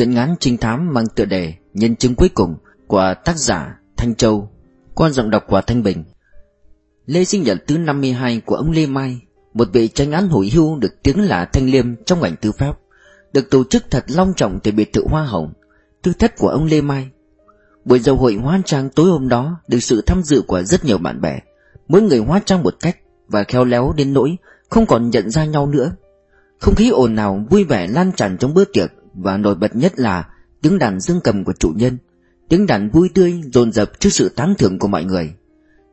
Chuyện ngắn trinh thám mang tựa đề Nhân chứng cuối cùng của tác giả Thanh Châu Qua giọng đọc của Thanh Bình. Lễ sinh nhật thứ 52 của ông Lê Mai, Một vị tranh án hồi hưu được tiếng là Thanh Liêm trong ngành tư pháp, Được tổ chức thật long trọng tại biệt thự Hoa Hồng, Tư thất của ông Lê Mai. Buổi dầu hội hóa trang tối hôm đó Được sự tham dự của rất nhiều bạn bè. Mỗi người hóa trang một cách Và khéo léo đến nỗi Không còn nhận ra nhau nữa. Không khí ồn ào, vui vẻ lan tràn trong bữa tiệc. Và nổi bật nhất là Tiếng đàn dương cầm của chủ nhân, Tiếng đàn vui tươi dồn dập trước sự tán thưởng của mọi người.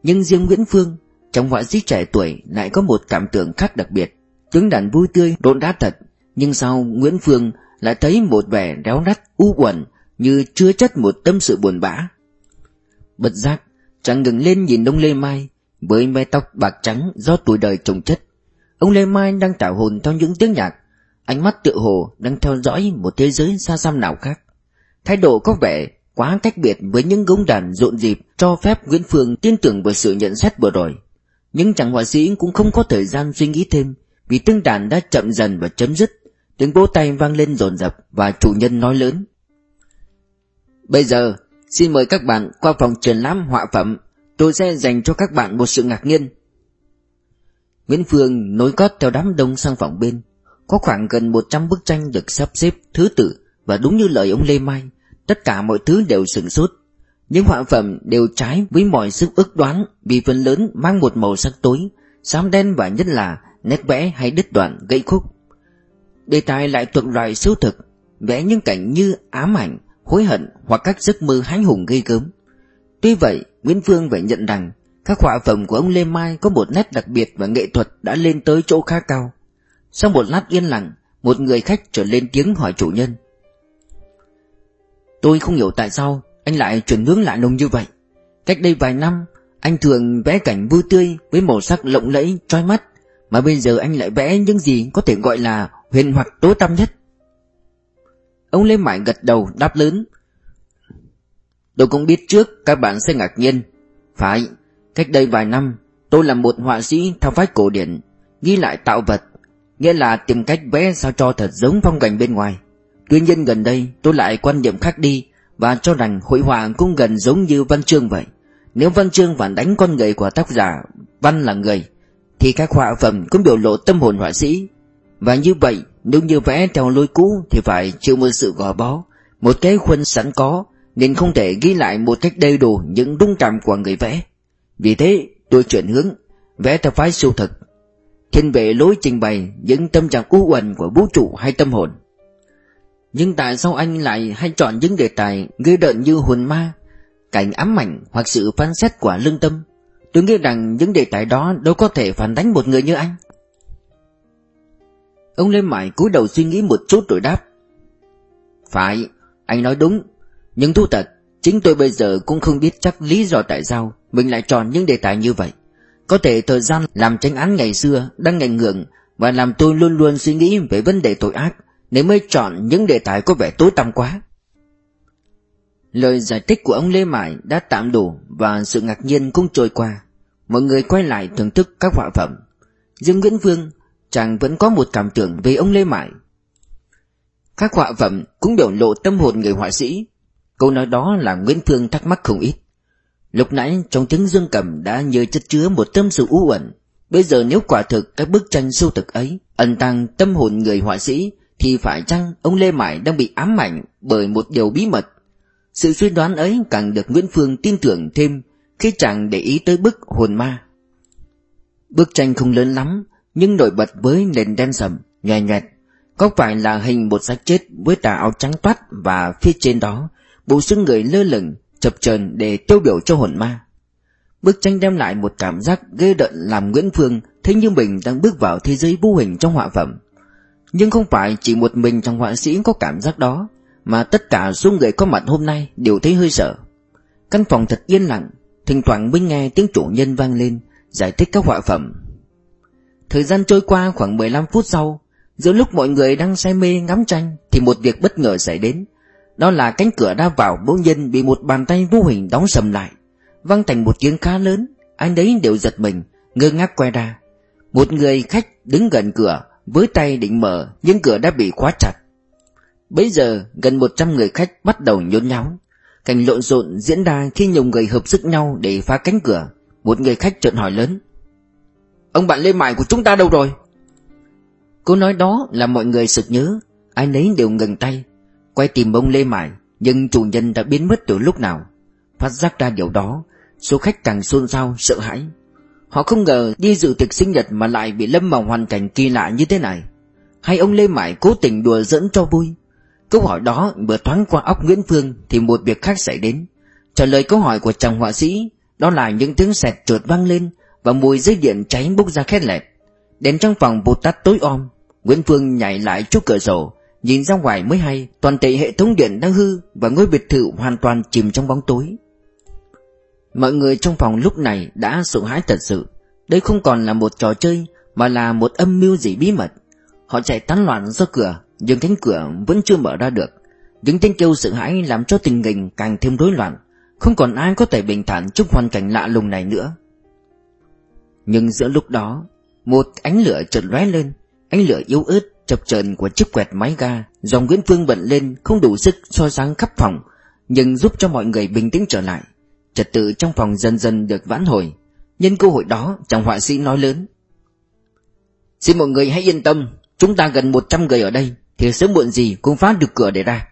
Nhưng riêng Nguyễn Phương, Trong họa sĩ trẻ tuổi, lại có một cảm tưởng khác đặc biệt. Tiếng đàn vui tươi rộn rã thật, Nhưng sau Nguyễn Phương lại thấy một vẻ réo rắt u uẩn Như chứa chất một tâm sự buồn bã. Bật giác, Chàng ngừng lên nhìn ông Lê Mai Với mái tóc bạc trắng do tuổi đời trồng chất. Ông Lê Mai đang tạo hồn theo những tiếng nhạc Ánh mắt tự hồ đang theo dõi một thế giới xa xăm nào khác Thái độ có vẻ quá cách biệt với những gống đàn rộn dịp cho phép Nguyễn Phương tin tưởng vào sự nhận xét vừa rồi. Nhưng chàng họa sĩ cũng không có thời gian suy nghĩ thêm vì tiếng đàn đã chậm dần và chấm dứt. Tiếng vỗ tay vang lên dồn dập và chủ nhân nói lớn. Bây giờ, xin mời các bạn qua phòng triển lãm họa phẩm. Tôi sẽ dành cho các bạn một sự ngạc nhiên. Nguyễn Phương nối gót theo đám đông sang phòng bên. Có khoảng gần 100 bức tranh được sắp xếp thứ tự và đúng như lời ông Lê Mai, tất cả mọi thứ đều sửng sốt. Những họa phẩm đều trái với mọi sức ước đoán vì phần lớn mang một màu sắc tối, xám đen và nhất là nét vẽ hay đứt đoạn gãy khúc. Đề tài lại thuộc loại siêu thực, vẽ những cảnh như ám ảnh, hối hận hoặc các giấc mơ hánh hùng gây gớm. Tuy vậy, Nguyễn Phương phải nhận rằng các họa phẩm của ông Lê Mai có một nét đặc biệt và nghệ thuật đã lên tới chỗ khá cao. Sau một lát yên lặng, một người khách trở lên tiếng hỏi chủ nhân. Tôi không hiểu tại sao anh lại chuyển hướng lạ nồng như vậy. Cách đây vài năm, anh thường vẽ cảnh vui tươi với màu sắc lộng lẫy, trói mắt, mà bây giờ anh lại vẽ những gì có thể gọi là huyền hoặc tối tăm nhất. Ông Lê Mại gật đầu đáp lớn. Tôi cũng biết trước các bạn sẽ ngạc nhiên. Phải, cách đây vài năm, tôi là một họa sĩ theo phái cổ điển, ghi lại tạo vật, nghĩa là tìm cách vẽ sao cho thật giống phong cảnh bên ngoài. Tuy nhiên gần đây tôi lại quan niệm khác đi và cho rằng hội họa cũng gần giống như văn chương vậy. Nếu văn chương phản đánh con người của tác giả, văn là người, thì các họa phẩm cũng biểu lộ tâm hồn họa sĩ. Và như vậy, nếu như vẽ theo lối cũ thì phải chịu một sự gò bó, một cái khuôn sẵn có, nên không thể ghi lại một cách đầy đủ những đúng cảm của người vẽ. Vì thế, tôi chuyển hướng, vẽ theo phái siêu thực, thiên về lối trình bày những tâm trạng u uẩn của vũ trụ hay tâm hồn. Nhưng tại sao anh lại hay chọn những đề tài gây đợn như hồn ma, cảnh ám ảnh hoặc sự phán xét của lương tâm? Tôi nghĩ rằng những đề tài đó đâu có thể phản đánh một người như anh. Ông Lê Mải cúi đầu suy nghĩ một chút rồi đáp. Phải, anh nói đúng. Nhưng thú thật, chính tôi bây giờ cũng không biết chắc lý do tại sao mình lại chọn những đề tài như vậy. Có thể thời gian làm tranh án ngày xưa đang ngành ngưỡng và làm tôi luôn luôn suy nghĩ về vấn đề tội ác nên mới chọn những đề tài có vẻ tối tăm quá. Lời giải thích của ông Lê Mải đã tạm đủ và sự ngạc nhiên cũng trôi qua. Mọi người quay lại thưởng thức các họa phẩm. Riêng Nguyễn Vương, chàng vẫn có một cảm tưởng về ông Lê Mải. Các họa phẩm cũng biểu lộ tâm hồn người họa sĩ. Câu nói đó làm Nguyễn Phương thắc mắc không ít. Lúc nãy trong tiếng dương cầm đã như chất chứa một tâm sự u uẩn. Bây giờ nếu quả thực các bức tranh sưu thực ấy ẩn tàng tâm hồn người họa sĩ thì phải chăng ông Lê Mải đang bị ám ảnh bởi một điều bí mật? Sự suy đoán ấy càng được Nguyễn Phương tin tưởng thêm khi chàng để ý tới bức hồn ma. Bức tranh không lớn lắm, nhưng nổi bật với nền đen sầm, nhòe nhòe. Có phải là hình một xác chết với tà áo trắng toát và phía trên đó, bộ xương người lơ lửng, chập chờn để tiêu biểu cho hồn ma. Bức tranh đem lại một cảm giác ghê đợn làm Nguyễn Phương thấy như mình đang bước vào thế giới vô hình trong họa phẩm. Nhưng không phải chỉ một mình trong họa sĩ có cảm giác đó, Mà tất cả số người có mặt hôm nay đều thấy hơi sợ Căn phòng thật yên lặng, Thỉnh thoảng mới nghe tiếng chủ nhân vang lên, Giải thích các họa phẩm Thời gian trôi qua khoảng 15 phút sau, Giữa lúc mọi người đang say mê ngắm tranh Thì một việc bất ngờ xảy đến đó là cánh cửa đã vào, bỗng nhiên Bị một bàn tay vô hình đóng sầm lại. Văng thành một tiếng khá lớn, Anh đấy đều giật mình, Ngơ ngác quay ra. Một người khách đứng gần cửa, với tay định mở, nhưng cửa đã bị khóa chặt. Bấy giờ, gần 100 người khách bắt đầu nhốn nháo. Cảnh lộn xộn diễn ra khi nhiều người hợp sức nhau để phá cánh cửa. Một người khách trợn hỏi lớn, Ông bạn Lê Mại của chúng ta đâu rồi? Cô nói đó là mọi người sực nhớ. Ai nấy đều ngừng tay. Quay tìm ông Lê Mại Nhưng chủ nhân đã biến mất từ lúc nào. Phát giác ra điều đó Số khách càng xôn xao, sợ hãi. Họ không ngờ đi dự tiệc sinh nhật Mà lại bị lâm vào hoàn cảnh kỳ lạ như thế này. Hay ông Lê Mại cố tình đùa dẫn cho vui. Câu hỏi đó vừa thoáng qua óc Nguyễn Phương Thì một việc khác xảy đến. Trả lời câu hỏi của chàng họa sĩ, Đó là những tiếng sẹt trượt vang lên Và mùi dây điện cháy bốc ra khét lẹt. Đến trong phòng bột tắt tối om, Nguyễn Phương nhảy lại trước cửa sổ. Nhìn ra ngoài mới hay, Toàn thể hệ thống điện đang hư Và ngôi biệt thự hoàn toàn chìm trong bóng tối. Mọi người trong phòng lúc này đã sợ hãi thật sự. Đây không còn là một trò chơi, Mà là một âm mưu gì bí mật. Họ chạy tán loạn ra cửa, Nhưng cánh cửa vẫn chưa mở ra được. Những tiếng kêu sợ hãi làm cho tình hình càng thêm rối loạn. Không còn ai có thể bình thản trước hoàn cảnh lạ lùng này nữa. Nhưng giữa lúc đó, Một ánh lửa chợt lóe lên, Ánh lửa yếu ớt chập chờn của chiếc quẹt máy ga Dòng Nguyễn Phương bận lên không đủ sức soi sáng khắp phòng, Nhưng giúp cho mọi người bình tĩnh trở lại. Trật tự trong phòng dần dần được vãn hồi. Nhân cơ hội đó, chàng họa sĩ nói lớn. Xin mọi người hãy yên tâm, Chúng ta gần 100 người ở đây, Thì sớm muộn gì cũng phá được cửa để ra.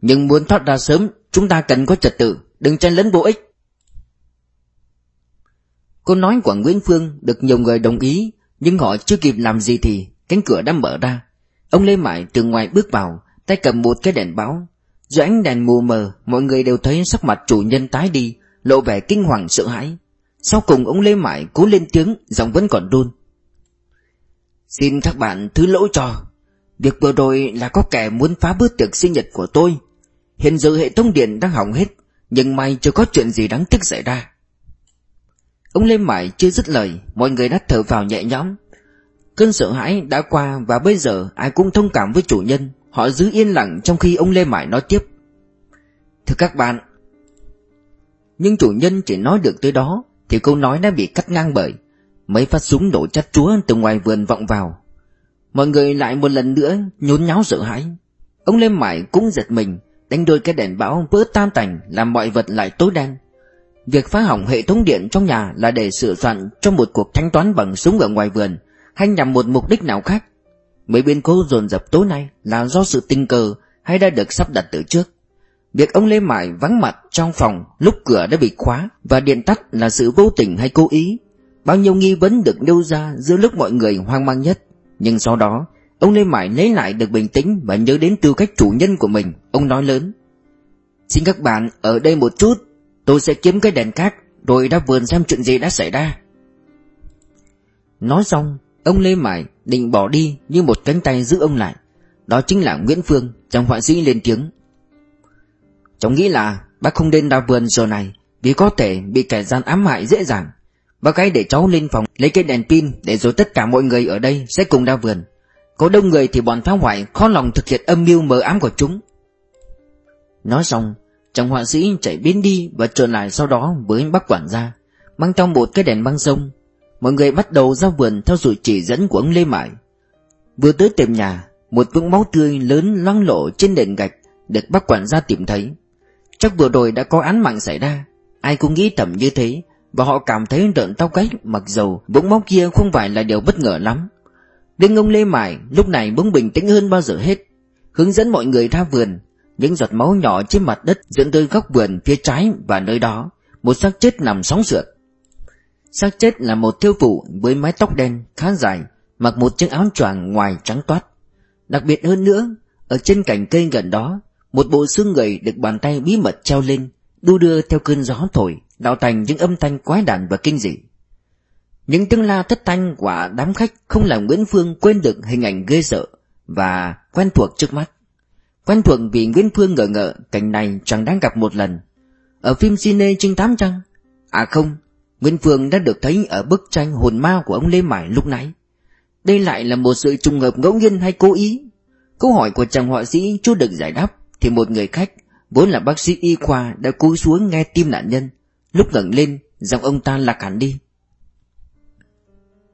Nhưng muốn thoát ra sớm, Chúng ta cần có trật tự, Đừng chen lấn vô ích. Câu nói của Nguyễn Phương được nhiều người đồng ý, Nhưng họ chưa kịp làm gì thì Cánh cửa đã mở ra. Ông Lê Mại từ ngoài bước vào, Tay cầm một cái đèn báo. Giữa ánh đèn mù mờ, Mọi người đều thấy sắc mặt chủ nhân tái đi, Lộ vẻ kinh hoàng sợ hãi. Sau cùng ông Lê Mại cố lên tiếng, Giọng vẫn còn đun: Xin các bạn thứ lỗi cho. Việc vừa rồi là có kẻ muốn phá bữa tiệc sinh nhật của tôi. Hiện giờ hệ thống điện đang hỏng hết, Nhưng may chưa có chuyện gì đáng tiếc xảy ra. Ông Lê Mại chưa dứt lời, Mọi người đã thở vào nhẹ nhõm. Cơn sợ hãi đã qua Và bây giờ ai cũng thông cảm với chủ nhân. Họ giữ yên lặng trong khi ông Lê Mãi nói tiếp. Thưa các bạn, Nhưng chủ nhân chỉ nói được tới đó Thì câu nói đã bị cắt ngang bởi Mấy phát súng nổ chát chúa từ ngoài vườn vọng vào. Mọi người lại một lần nữa nhốn nháo sợ hãi. Ông Lê Mãi cũng giật mình, Đánh đôi cái đèn bão vỡ tan tành, Làm mọi vật lại tối đen. Việc phá hỏng hệ thống điện trong nhà Là để sửa soạn cho một cuộc thanh toán bằng súng ở ngoài vườn. Hay nhằm một mục đích nào khác? Mấy biến cố dồn dập tối nay Là do sự tình cờ Hay đã được sắp đặt từ trước? Việc ông Lê Mại vắng mặt trong phòng Lúc cửa đã bị khóa Và điện tắt là sự vô tình hay cố ý? Bao nhiêu nghi vấn được nêu ra giữa lúc mọi người hoang mang nhất? Nhưng sau đó, Ông Lê Mại lấy lại được bình tĩnh Và nhớ đến tư cách chủ nhân của mình, Ông nói lớn. Xin các bạn ở đây một chút, Tôi sẽ kiếm cái đèn cát, Rồi ra vườn xem chuyện gì đã xảy ra. Nói xong Ông Lê Mải định bỏ đi nhưng một cánh tay giữ ông lại. Đó chính là Nguyễn Phương Chàng họa sĩ lên tiếng. Cháu nghĩ là bác không nên ra vườn giờ này Vì có thể bị kẻ gian ám hại dễ dàng. Bác gái để cháu lên phòng lấy cái đèn pin Để rồi tất cả mọi người ở đây sẽ cùng ra vườn. Có đông người thì bọn phá hoại khó lòng thực hiện âm mưu mờ ám của chúng. Nói xong, Chàng họa sĩ chạy biến đi Và trở lại sau đó với bác quản gia, Mang trong một cái đèn băng sông. Mọi người bắt đầu ra vườn theo sự chỉ dẫn của ông Lê Mại Vừa tới tiệm nhà Một vũng máu tươi lớn loang lộ trên nền gạch Được bác quản gia tìm thấy Chắc vừa rồi đã có án mạng xảy ra Ai cũng nghĩ tầm như thế và họ cảm thấy rợn tóc gáy mặc dầu vũng máu kia không phải là điều bất ngờ lắm. Đinh ông Lê Mại lúc này bỗng bình tĩnh hơn bao giờ hết, hướng dẫn mọi người ra vườn. Những giọt máu nhỏ trên mặt đất dẫn tới góc vườn phía trái và nơi đó, một xác chết nằm sóng sượt. Xác chết là một thiếu phụ với mái tóc đen khá dài, mặc một chiếc áo choàng ngoài trắng toát. Đặc biệt hơn nữa, ở trên cành cây gần đó, một bộ xương người được bàn tay bí mật treo lên, đu đưa theo cơn gió thổi, tạo thành những âm thanh quái đản và kinh dị. Những tiếng la thất thanh của đám khách không làm Nguyễn Phương quên được hình ảnh ghê sợ và quen thuộc trước mắt. Quen thuộc vì Nguyễn Phương ngờ ngợ cảnh này chẳng đáng gặp một lần. Ở phim cine trinh tám chăng? À không, Nguyễn Phương đã được thấy ở bức tranh hồn ma của ông Lê Mải lúc nãy. Đây lại là một sự trùng hợp ngẫu nhiên hay cố ý? Câu hỏi của chàng họa sĩ chưa được giải đáp, thì một người khách, vốn là bác sĩ y khoa, đã cúi xuống nghe tim nạn nhân. Lúc ngẩng lên, Giọng ông ta lạc hẳn đi.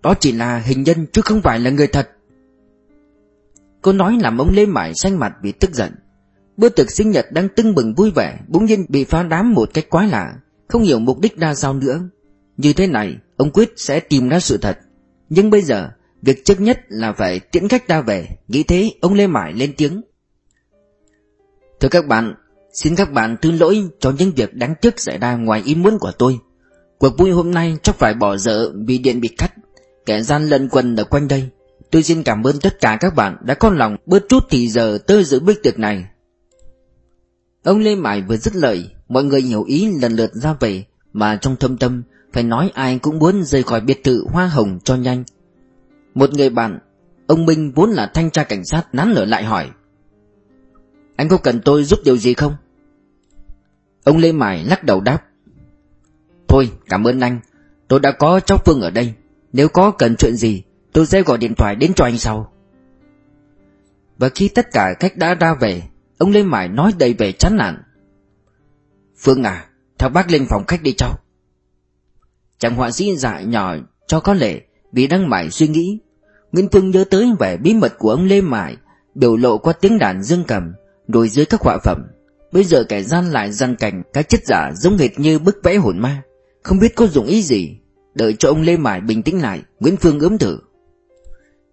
Đó chỉ là hình nhân chứ không phải là người thật. Cô nói làm ông Lê Mải xanh mặt vì tức giận. Bữa tiệc sinh nhật đang tưng bừng vui vẻ, Bỗng nhiên bị phá đám một cách quái lạ, Không hiểu mục đích ra sao nữa. Như thế này, ông quyết sẽ tìm ra sự thật. Nhưng bây giờ, Việc trước nhất là phải tiễn khách ta về, Nghĩ thế ông Lê Mải lên tiếng. Thưa các bạn, Xin các bạn thứ lỗi cho những việc đáng tiếc xảy ra ngoài ý muốn của tôi. Cuộc vui hôm nay chắc phải bỏ dở vì điện bị cắt. Kẻ gian lân quần ở quanh đây. Tôi xin cảm ơn tất cả các bạn đã có lòng bớt chút thì giờ tới dự bữa tiệc này. Ông Lê Mải vừa dứt lời, Mọi người hiểu ý lần lượt ra về, Mà trong thâm tâm phải nói ai cũng muốn rời khỏi biệt thự hoa hồng cho nhanh. Một người bạn, Ông Minh vốn là thanh tra cảnh sát nán lửa lại hỏi. Anh có cần tôi giúp điều gì không? Ông Lê Mải lắc đầu đáp. Thôi, cảm ơn anh. Tôi đã có cháu Phương ở đây. Nếu có cần chuyện gì, Tôi sẽ gọi điện thoại đến cho anh sau. Và khi tất cả khách đã ra về, Ông Lê Mải nói đầy vẻ chán nản. Phương à Theo bác lên phòng khách đi cháu. Chàng họa sĩ dại nhỏ cho có lệ, Vì đang mải suy nghĩ. Nguyễn Phương nhớ tới vẻ bí mật của ông Lê Mải Biểu lộ qua tiếng đàn dương cầm, Rồi dưới các họa phẩm. Bây giờ kẻ gian lại gian cảnh Các chất giả giống hệt như bức vẽ hồn ma. Không biết có dụng ý gì. Đợi cho ông Lê Mải bình tĩnh lại, Nguyễn Phương ướm thử.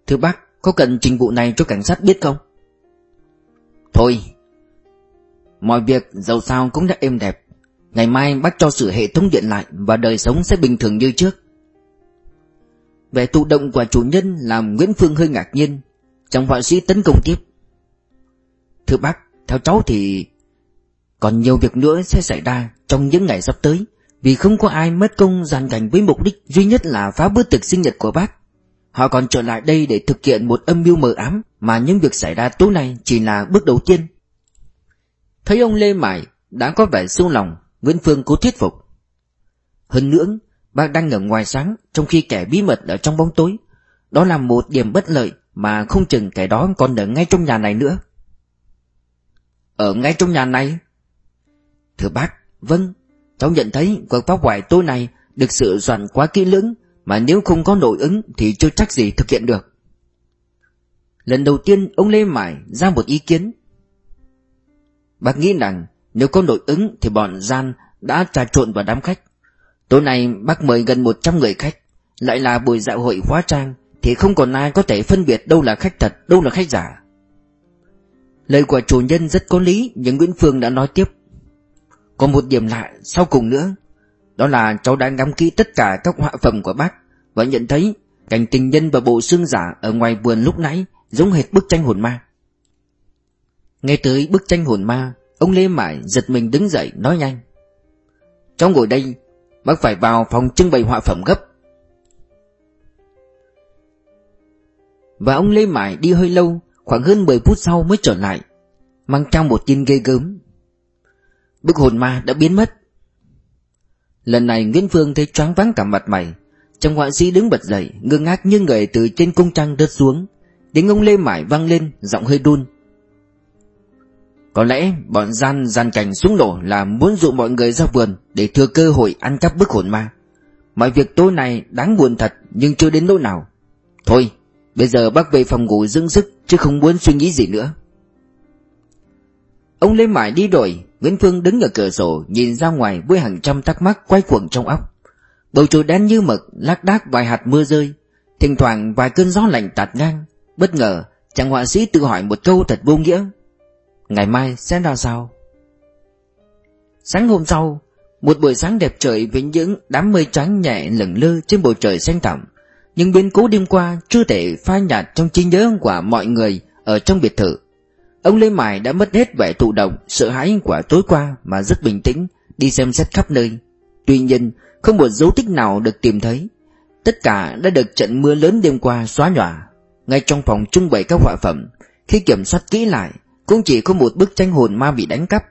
Thưa bác, Có cần trình vụ này cho cảnh sát biết không? Thôi, Mọi việc dầu sao cũng đã êm đẹp. Ngày mai bác cho sửa hệ thống điện lại Và đời sống sẽ bình thường như trước. Về tụ động của chủ nhân Làm Nguyễn Phương hơi ngạc nhiên. Chàng họa sĩ tấn công tiếp. Thưa bác, Theo cháu thì Còn nhiều việc nữa sẽ xảy ra Trong những ngày sắp tới, Vì không có ai mất công giàn cảnh với mục đích Duy nhất là phá bữa tiệc sinh nhật của bác. Họ còn trở lại đây để thực hiện một âm mưu mờ ám, Mà những việc xảy ra tối nay chỉ là bước đầu tiên. Thấy ông Lê Mải đã có vẻ sâu lòng Nguyễn Phương cố thuyết phục. Hơn nữa Bác đang ở ngoài sáng, Trong khi kẻ bí mật ở trong bóng tối. Đó là một điểm bất lợi Mà không chừng kẻ đó còn ở ngay trong nhà này nữa. Ở ngay trong nhà này? Thưa bác Vâng Cháu nhận thấy cuộc phá hoại tối này Được sự soạn quá kỹ lưỡng Mà nếu không có nội ứng Thì chưa chắc gì thực hiện được. Lần đầu tiên ông Lê Mải ra một ý kiến. Bác nghĩ rằng nếu có nội ứng thì bọn gian đã trà trộn vào đám khách. Tối nay bác mời gần 100 người khách, lại là buổi dạo hội hóa trang thì không còn ai có thể phân biệt đâu là khách thật, đâu là khách giả. Lời của chủ nhân rất có lý nhưng Nguyễn Phương đã nói tiếp. Còn một điểm lạ sau cùng nữa, đó là cháu đã ngắm kỹ tất cả các họa phẩm của bác và nhận thấy cảnh tình nhân và bộ xương giả ở ngoài vườn lúc nãy giống hệt bức tranh hồn ma. Nghe tới bức tranh hồn ma Ông Lê Mải giật mình đứng dậy, nói nhanh. Cháu ngồi đây, Bác phải vào phòng trưng bày họa phẩm gấp. Và ông Lê Mải đi hơi lâu, Khoảng hơn 10 phút sau mới trở lại, Mang trong một tin ghê gớm. Bức hồn ma đã biến mất. Lần này Nguyễn Phương thấy choáng váng cả mặt mày, Chàng họa sĩ đứng bật dậy, Ngơ ngác như người từ trên cung trăng rớt xuống. Tiếng ông Lê Mải vang lên, Giọng hơi đun có lẽ bọn gian gian cảnh xuống nổ là muốn dụ mọi người ra vườn để thừa cơ hội ăn cắp bức hồn ma. Mọi việc tối nay đáng buồn thật nhưng chưa đến nỗi nào. Thôi, bây giờ bác về phòng ngủ dưỡng sức chứ không muốn suy nghĩ gì nữa. Ông Lê Mải đi rồi, Nguyễn Phương đứng ở cửa sổ nhìn ra ngoài với hàng trăm thắc mắc quay cuồng trong óc. Bầu trời đen như mực, lác đác vài hạt mưa rơi, thỉnh thoảng vài cơn gió lạnh tạt ngang. Bất ngờ, chàng họa sĩ tự hỏi một câu thật vô nghĩa. Ngày mai sẽ ra sao Sáng hôm sau Một buổi sáng đẹp trời với những đám mây trắng nhẹ lửng lơ trên bầu trời xanh thẳm Nhưng biến cố đêm qua chưa thể phai nhạt trong trí nhớ của mọi người ở trong biệt thự Ông Lê Mải đã mất hết vẻ thụ động, sợ hãi của tối qua mà rất bình tĩnh, đi xem xét khắp nơi. Tuy nhiên, không một dấu tích nào được tìm thấy. Tất cả đã được trận mưa lớn đêm qua xóa nhòa. Ngay trong phòng trưng bày các họa phẩm, khi kiểm soát kỹ lại, cũng chỉ có một bức tranh hồn ma bị đánh cắp.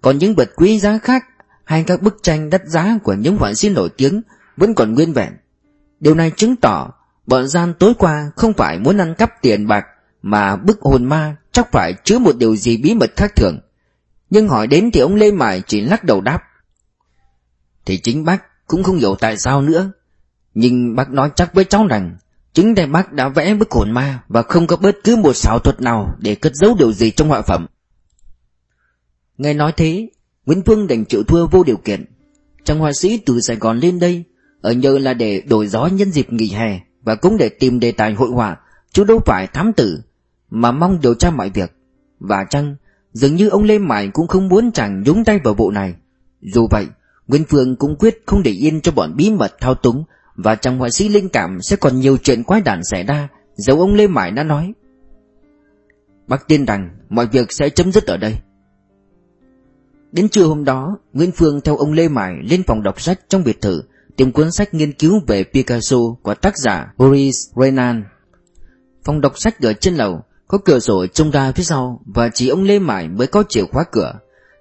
Còn những vật quý giá khác, Hay các bức tranh đắt giá của những họa sĩ nổi tiếng, Vẫn còn nguyên vẹn. Điều này chứng tỏ, Bọn gian tối qua không phải muốn ăn cắp tiền bạc, Mà bức hồn ma chắc phải chứa một điều gì bí mật khác thường. Nhưng hỏi đến thì ông Lê Mải chỉ lắc đầu đáp. Thì chính bác cũng không hiểu tại sao nữa. Nhưng bác nói chắc với cháu rằng Chính Đại bác đã vẽ bức hồn ma Và không có bất cứ một xảo thuật nào Để cất giấu điều gì trong họa phẩm. Nghe nói thế, Nguyễn Phương đành chịu thua vô điều kiện. Chàng họa sĩ từ Sài Gòn lên đây, Ở nhờ là để đổi gió nhân dịp nghỉ hè Và cũng để tìm đề tài hội họa, Chứ đâu phải thám tử, Mà mong điều tra mọi việc. Và chăng, Dường như ông Lê Mải cũng không muốn chàng nhúng tay vào vụ này. Dù vậy, nguyễn Phương cũng quyết không để yên cho bọn bí mật thao túng và trong họa sĩ linh cảm sẽ còn nhiều chuyện quái đản xảy ra, dấu ông Lê Mải đã nói. Bác tin rằng mọi việc sẽ chấm dứt ở đây. Đến trưa hôm đó, Nguyễn Phương theo ông Lê Mải lên phòng đọc sách trong biệt thự, Tìm cuốn sách nghiên cứu về Picasso của tác giả Boris Renan. Phòng đọc sách ở trên lầu, Có cửa sổ trông ra phía sau Và chỉ ông Lê Mải mới có chìa khóa cửa.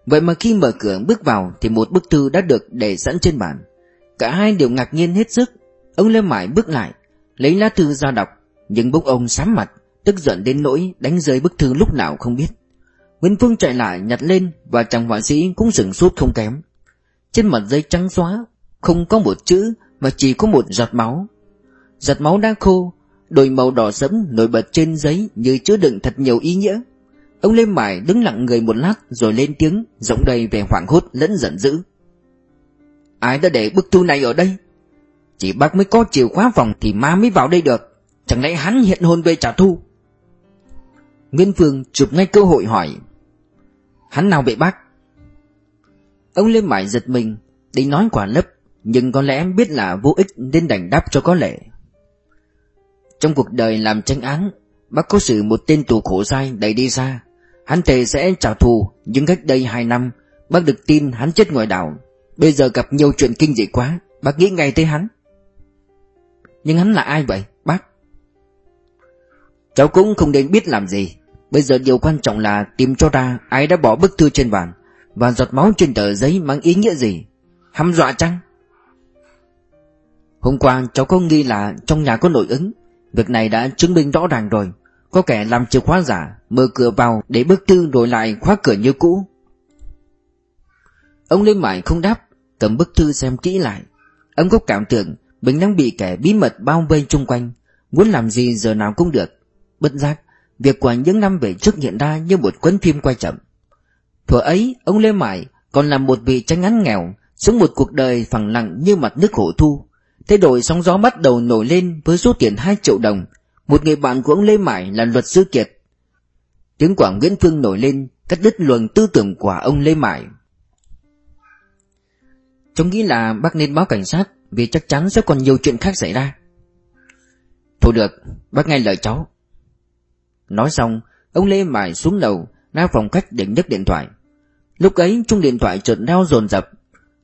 Vậy mà khi mở cửa bước vào Thì một bức thư đã được để sẵn trên bàn. Cả hai đều ngạc nhiên hết sức. Ông Lê Mải bước lại, Lấy lá thư ra đọc, Nhưng bỗng ông sám mặt, Tức giận đến nỗi đánh rơi bức thư lúc nào không biết. Nguyễn Phương chạy lại nhặt lên Và chàng họa sĩ cũng sửng sốt không kém. Trên mặt giấy trắng xóa, Không có một chữ Mà chỉ có một giọt máu. Giọt máu đang khô Đổi màu đỏ sẫm nổi bật trên giấy Như chứa đựng thật nhiều ý nghĩa. Ông Lê Mải đứng lặng người một lát Rồi lên tiếng, Giọng đầy vẻ hoảng hốt lẫn giận dữ. Ai đã để bức thư này ở đây? Chỉ bác mới có chìa khóa phòng Thì ma mới vào đây được. Chẳng lẽ hắn hiện hôn về trả thù? Nguyên Phương chụp ngay cơ hội hỏi. Hắn nào bị bác. Ông Lê Mải giật mình, Định nói quả lấp, Nhưng có lẽ biết là vô ích Nên đành đáp cho có lệ. Trong cuộc đời làm tranh án, Bác có xử một tên tù khổ sai đẩy đi xa. Hắn thề sẽ trả thù, Nhưng cách đây hai năm, Bác được tin hắn chết ngoài đảo. Bây giờ gặp nhiều chuyện kinh dị quá, Bác nghĩ ngay tới hắn. Nhưng hắn là ai vậy, bác? Cháu cũng không nên biết làm gì. Bây giờ điều quan trọng là tìm cho ra ai đã bỏ bức thư trên bàn Và giọt máu trên tờ giấy mang ý nghĩa gì. Hăm dọa chăng? Hôm qua, cháu có nghi là trong nhà có nội ứng. Việc này đã chứng minh rõ ràng rồi. Có kẻ làm chìa khóa giả Mở cửa vào để bức thư đổi lại khóa cửa như cũ. Ông Lê Mải không đáp, Cầm bức thư xem kỹ lại. Ông có cảm tưởng mình đang bị kẻ bí mật bao vây chung quanh. Muốn làm gì giờ nào cũng được. Bất giác, Việc của những năm về trước hiện ra như một cuốn phim quay chậm. Thuở ấy, ông Lê Mải còn là một vị tranh án nghèo, Sống một cuộc đời phẳng lặng như mặt nước hổ thu. Thế đổi sóng gió bắt đầu nổi lên với số tiền 2 triệu đồng. Một người bạn của ông Lê Mải là luật sư Kiệt. Tiếng quả Nguyễn Phương nổi lên, Cắt đứt luồng tư tưởng của ông Lê Mải Chúng nghĩ là bác nên báo cảnh sát. Vì chắc chắn sẽ còn nhiều chuyện khác xảy ra. Thôi được, Bác nghe lời cháu. Nói xong, Ông Lê Mải xuống lầu, Ra phòng khách để nhấc điện thoại. Lúc ấy chung điện thoại chợt reo dồn dập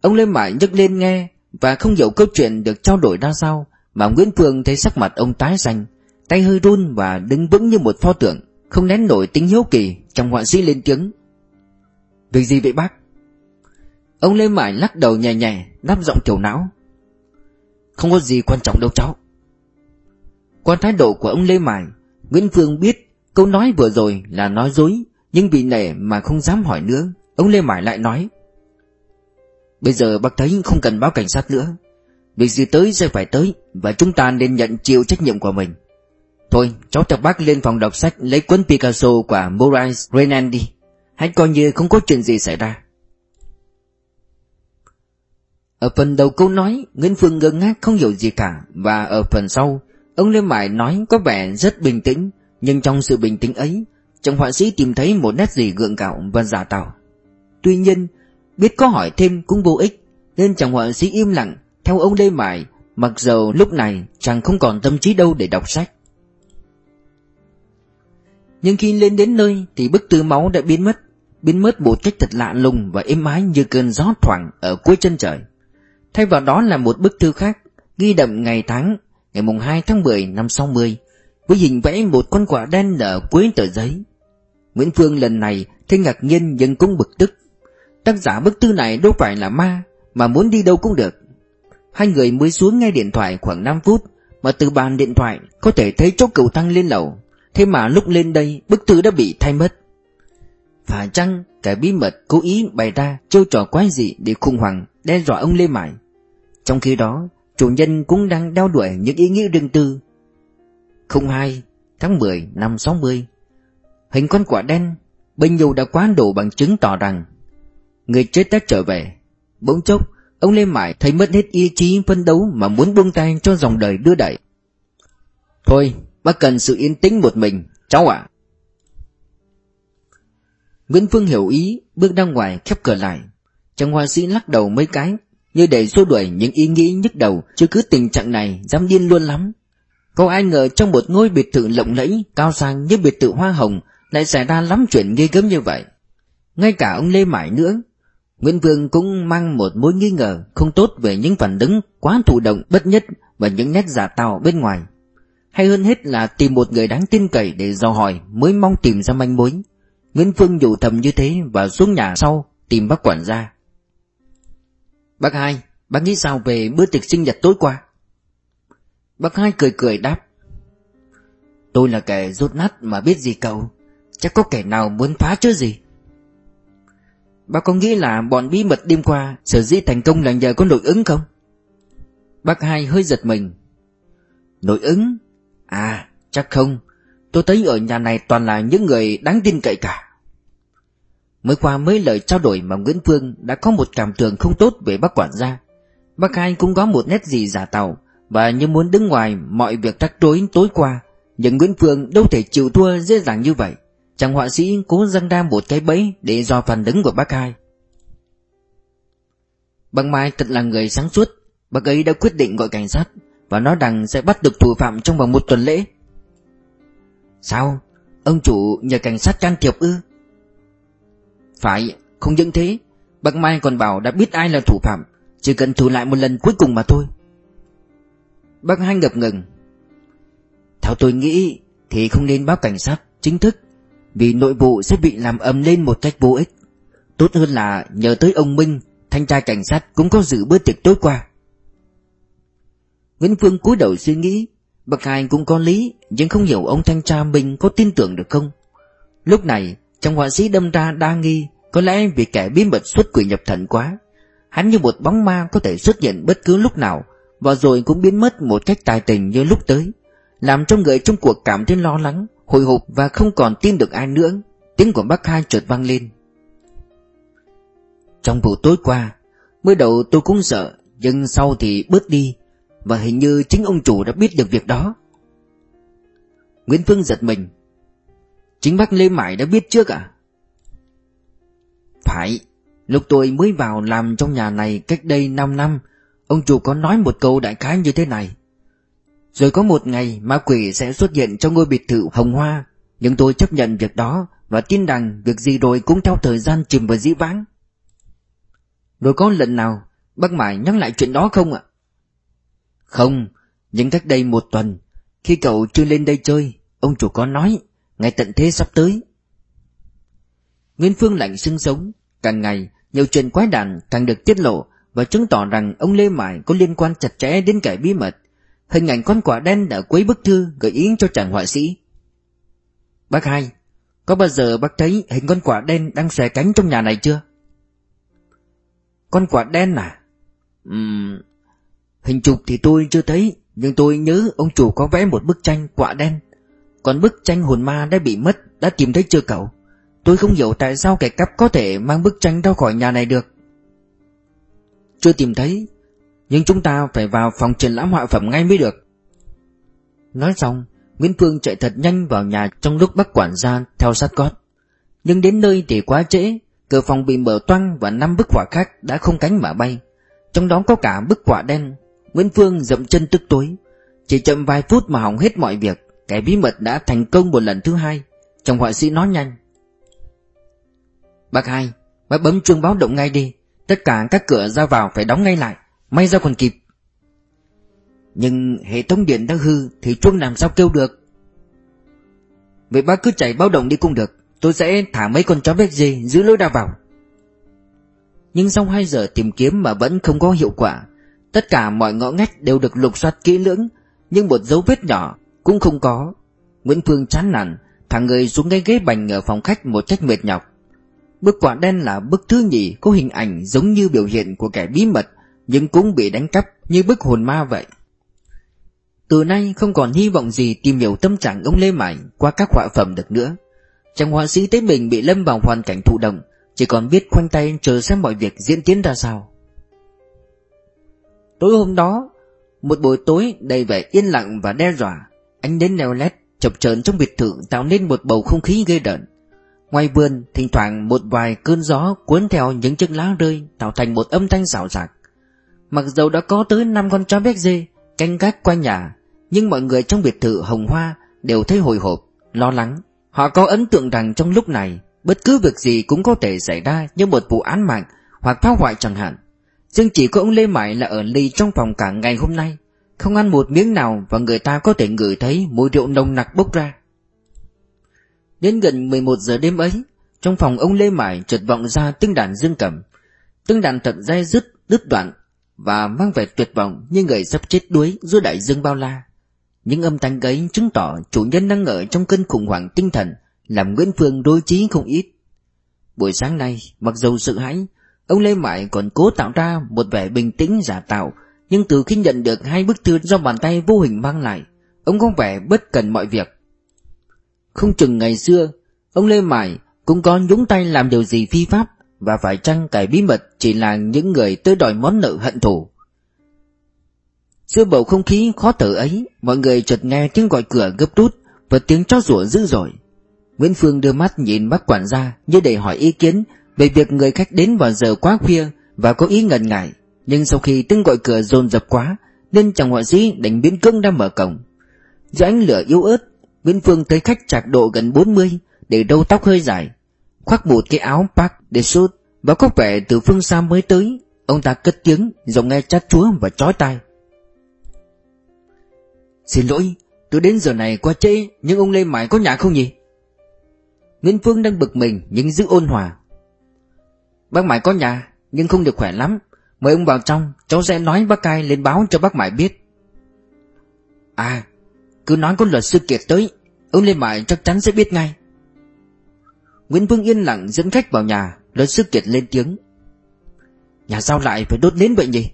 Ông Lê Mải nhấc lên nghe Và không hiểu câu chuyện được trao đổi ra sao Mà Nguyễn Phương thấy sắc mặt ông tái xanh, Tay hơi run và đứng vững như một pho tượng, Không nén nổi tính hiếu kỳ Trong họa sĩ lên tiếng. Việc gì vậy bác? Ông Lê Mải lắc đầu nhẹ nhẹ Đáp giọng kiểu não. Không có gì quan trọng đâu cháu. Qua thái độ của ông Lê Mải Nguyễn Phương biết Câu nói vừa rồi là nói dối, Nhưng bị nể mà không dám hỏi nữa, Ông Lê Mải lại nói. Bây giờ bác thấy không cần báo cảnh sát nữa. Việc gì tới sẽ phải tới, Và chúng ta nên nhận chịu trách nhiệm của mình. Thôi, cháu theo bác lên phòng đọc sách Lấy cuốn Picasso của Maurice Renan đi Hãy coi như không có chuyện gì xảy ra. Ở phần đầu câu nói, Nguyễn Phương ngơ ngác không hiểu gì cả, Và ở phần sau, Ông Lê Mải nói có vẻ rất bình tĩnh, Nhưng trong sự bình tĩnh ấy, Chàng họa sĩ tìm thấy một nét gì gượng gạo và giả tạo. Tuy nhiên, Biết có hỏi thêm cũng vô ích, Nên chàng họa sĩ im lặng, Theo ông Lê Mải Mặc dù lúc này chàng không còn tâm trí đâu để đọc sách. Nhưng khi lên đến nơi Thì bức tư máu đã biến mất Biến mất một cách thật lạ lùng và êm ái như cơn gió thoảng ở cuối chân trời. Thay vào đó là một bức thư khác, Ghi đậm ngày tháng, Ngày mùng 2 tháng 10 năm 60 Với hình vẽ một con quả đen ở cuối tờ giấy. Nguyễn Phương lần này thấy ngạc nhiên nhưng cũng bực tức. Tác giả bức thư này đâu phải là ma, Mà muốn đi đâu cũng được. Hai người mới xuống nghe điện thoại khoảng 5 phút, Mà từ bàn điện thoại Có thể thấy chỗ cầu thang lên lầu. Thế mà lúc lên đây, bức thư đã bị thay mất. Phải chăng Cái bí mật cố ý bày ra Trêu trò quái dị để khủng hoảng, Đe dọa ông Lê Mải. Trong khi đó, Chủ nhân cũng đang đeo đuổi những ý nghĩa riêng tư. 02 tháng 10 năm 60 Hình con quả đen Bình dù đã quá đủ bằng chứng tỏ rằng, Người chết đã trở về. Bỗng chốc, Ông Lê Mải thấy mất hết ý chí phân đấu Mà muốn buông tay cho dòng đời đưa đẩy. Thôi, bác cần sự yên tĩnh một mình, Cháu ạ. Nguyễn Phương hiểu ý, Bước ra ngoài khép cửa lại. Chàng hoa sĩ lắc đầu mấy cái. Như để xua đuổi những ý nghĩ nhức đầu, Chứ cứ tình trạng này dám điên luôn lắm. Có ai ngờ trong một ngôi biệt thự lộng lẫy, Cao sang như biệt thự hoa hồng, Lại xảy ra lắm chuyện ghê gớm như vậy? Ngay cả ông Lê mãi nữa. Nguyễn Vương cũng mang một mối nghi ngờ Không tốt về những phản ứng quá thụ động, bất nhất Và những nét giả tạo bên ngoài. Hay hơn hết là tìm một người đáng tin cậy để dò hỏi Mới mong tìm ra manh mối. Nguyễn Phương nhủ thầm như thế Và xuống nhà sau tìm bác quản gia. Bác hai, Bác nghĩ sao về bữa tiệc sinh nhật tối qua? Bác hai cười cười đáp, Tôi là kẻ rốt nát mà biết gì cậu? Chắc có kẻ nào muốn phá chứ gì? Bác có nghĩ là bọn bí mật đêm qua Sở dĩ thành công là nhờ có nội ứng không? Bác hai hơi giật mình. Nội ứng? À chắc không. Tôi thấy ở nhà này toàn là những người đáng tin cậy cả. Mới qua mấy lời trao đổi mà Nguyễn Phương đã có một cảm tưởng không tốt về bác quản gia. Bác hai cũng có một nét gì giả tạo và như muốn đứng ngoài mọi việc rắc rối tối qua. Nhưng Nguyễn Phương đâu thể chịu thua dễ dàng như vậy. Chàng họa sĩ cố dâng ra một cái bẫy để dò phản đứng của bác hai. Bác Mai thật là người sáng suốt. Bác ấy đã quyết định gọi cảnh sát và nói rằng sẽ bắt được thủ phạm trong vòng một tuần lễ. Sao? Ông chủ nhờ cảnh sát can thiệp ư? Phải, không những thế Bác Mai còn bảo đã biết ai là thủ phạm Chỉ cần thử lại một lần cuối cùng mà thôi. Bác Hai ngập ngừng. Theo tôi nghĩ Thì không nên báo cảnh sát chính thức Vì nội bộ sẽ bị làm ầm lên một cách vô ích. Tốt hơn là nhờ tới ông Minh Thanh tra cảnh sát cũng có dự bữa tiệc tối qua. Nguyễn Phương cúi đầu suy nghĩ Bậc hai cũng có lý Nhưng không hiểu ông thanh tra mình có tin tưởng được không. Lúc này Trong họa sĩ đâm ra đa nghi có lẽ vì kẻ bí mật xuất quỷ nhập thần quá, Hắn như một bóng ma có thể xuất hiện bất cứ lúc nào, Và rồi cũng biến mất một cách tài tình như lúc tới, Làm cho người trong cuộc cảm thấy lo lắng, Hồi hộp và không còn tin được ai nữa. Tiếng của bác hai chợt vang lên. Trong vụ tối qua, Mới đầu tôi cũng sợ, Nhưng sau thì bớt đi, Và hình như chính ông chủ đã biết được việc đó. Nguyễn Phương giật mình. Chính bác Lê Mãi đã biết trước à phải, lúc tôi mới vào làm trong nhà này cách đây 5 năm, ông chủ có nói một câu đại khái như thế này. Rồi có một ngày ma quỷ sẽ xuất hiện trong ngôi biệt thự hồng hoa, nhưng tôi chấp nhận việc đó và tin rằng việc gì rồi cũng theo thời gian chìm vào dĩ vãng. Rồi có lần nào bác Mải nhắc lại chuyện đó không ạ? Không, nhưng cách đây một tuần, khi cậu chưa lên đây chơi, ông chủ có nói, ngày tận thế sắp tới, Nguyên Phương lạnh sưng sống Càng ngày nhiều chuyện quái đản càng được tiết lộ Và chứng tỏ rằng ông Lê Mải có liên quan chặt chẽ đến kẻ bí mật Hình ảnh con quả đen đã quấy bức thư gợi ý cho chàng họa sĩ Bác hai Có bao giờ bác thấy hình con quả đen đang xòe cánh trong nhà này chưa? Con quả đen à? Uhm, hình chụp thì tôi chưa thấy Nhưng tôi nhớ ông chủ có vẽ một bức tranh quả đen Còn bức tranh hồn ma đã bị mất Đã tìm thấy chưa cậu? Tôi không hiểu tại sao kẻ cắp có thể mang bức tranh ra khỏi nhà này được. Chưa tìm thấy, Nhưng chúng ta phải vào phòng triển lãm họa phẩm ngay mới được. Nói xong, Nguyễn Phương chạy thật nhanh vào nhà trong lúc bắt quản gia theo sát gót. Nhưng đến nơi thì quá trễ, Cửa phòng bị mở toang và năm bức họa khác đã không cánh mà bay. Trong đó có cả bức họa đen. Nguyễn Phương dậm chân tức tối. Chỉ chậm vài phút mà hỏng hết mọi việc, Kẻ bí mật đã thành công một lần thứ hai. Chồng họa sĩ nói nhanh. Bác hai, Bác bấm chuông báo động ngay đi. Tất cả các cửa ra vào phải đóng ngay lại, May ra còn kịp. Nhưng hệ thống điện đã hư Thì chuông làm sao kêu được? Vậy bác cứ chạy báo động đi cũng được, Tôi sẽ thả mấy con chó béc dê Giữ lối ra vào. Nhưng sau 2 giờ tìm kiếm mà vẫn không có hiệu quả, Tất cả mọi ngõ ngách đều được lục soát kỹ lưỡng, Nhưng một dấu vết nhỏ Cũng không có. Nguyễn Phương chán nản, Thả người xuống cái ghế bành ở phòng khách một cách mệt nhọc. Bức quả đen là bức thứ nhì có hình ảnh giống như biểu hiện của kẻ bí mật, Nhưng cũng bị đánh cắp như bức hồn ma vậy. Từ nay không còn hy vọng gì tìm hiểu tâm trạng ông Lê Mải qua các họa phẩm được nữa. Chàng họa sĩ thấy mình bị lâm vào hoàn cảnh thụ động, Chỉ còn biết khoanh tay chờ xem mọi việc diễn tiến ra sao. Tối hôm đó, Một buổi tối đầy vẻ yên lặng và đe dọa, Ánh đến neo lét chập chờn trong biệt thự tạo nên một bầu không khí ghê đợn. Ngoài vườn thỉnh thoảng một vài cơn gió cuốn theo những chiếc lá rơi tạo thành một âm thanh xảo xạc Mặc dầu đã có tới năm con chó béc dê canh gác quanh nhà Nhưng mọi người trong biệt thự hồng hoa đều thấy hồi hộp, lo lắng. Họ có ấn tượng rằng trong lúc này Bất cứ việc gì cũng có thể xảy ra như một vụ án mạng hoặc phá hoại chẳng hạn. Riêng chỉ có ông Lê Mại là ở ly trong phòng cả ngày hôm nay Không ăn một miếng nào và người ta có thể ngửi thấy mùi rượu nồng nặc bốc ra. Đến gần 11 giờ đêm ấy Trong phòng ông Lê Mải chợt vọng ra tiếng đàn dương cầm Tiếng đàn thật dai dứt, đứt đoạn Và mang vẻ tuyệt vọng như người sắp chết đuối giữa đại dương bao la. Những âm thanh ấy chứng tỏ chủ nhân đang ở trong cơn khủng hoảng tinh thần Làm Nguyễn Phương đôi trí không ít. Buổi sáng nay, mặc dầu sự hãi Ông Lê Mại còn cố tạo ra một vẻ bình tĩnh giả tạo Nhưng từ khi nhận được hai bức thư do bàn tay vô hình mang lại Ông có vẻ bất cần mọi việc. Không chừng ngày xưa Ông Lê Mải cũng có nhúng tay làm điều gì phi pháp Và phải chăng cái bí mật chỉ là những người tới đòi món nợ hận thù. Giữa bầu không khí khó thở ấy Mọi người chợt nghe tiếng gọi cửa gấp rút Và tiếng chó rủa dữ dội. Nguyễn Phương đưa mắt nhìn bác quản gia Như để hỏi ý kiến về việc người khách đến vào giờ quá khuya và có ý ngần ngại, nhưng sau khi tiếng gọi cửa dồn dập quá, nên chàng họa sĩ đánh biến cưng đang mở cổng. Giữa ánh lửa yếu ớt, Nguyễn Phương thấy khách chạc độ gần 40, để đầu tóc hơi dài, khoác một cái áo park để sút và có vẻ từ phương xa mới tới. Ông ta cất tiếng, giọng nghe chát chúa và chói tai. Xin lỗi, tôi đến giờ này quá trễ, nhưng ông Lê Mãi có nhà không nhỉ? Nguyễn Phương đang bực mình nhưng giữ ôn hòa Bác Mải có nhà Nhưng không được khỏe lắm Mời ông vào trong Cháu sẽ nói bác cai lên báo cho bác Mải biết À cứ nói có luật sư Kiệt tới, Ông Lê Mại chắc chắn sẽ biết ngay. Nguyễn Vương yên lặng dẫn khách vào nhà, Luật sư Kiệt lên tiếng. Nhà sao lại phải đốt nến vậy nhỉ?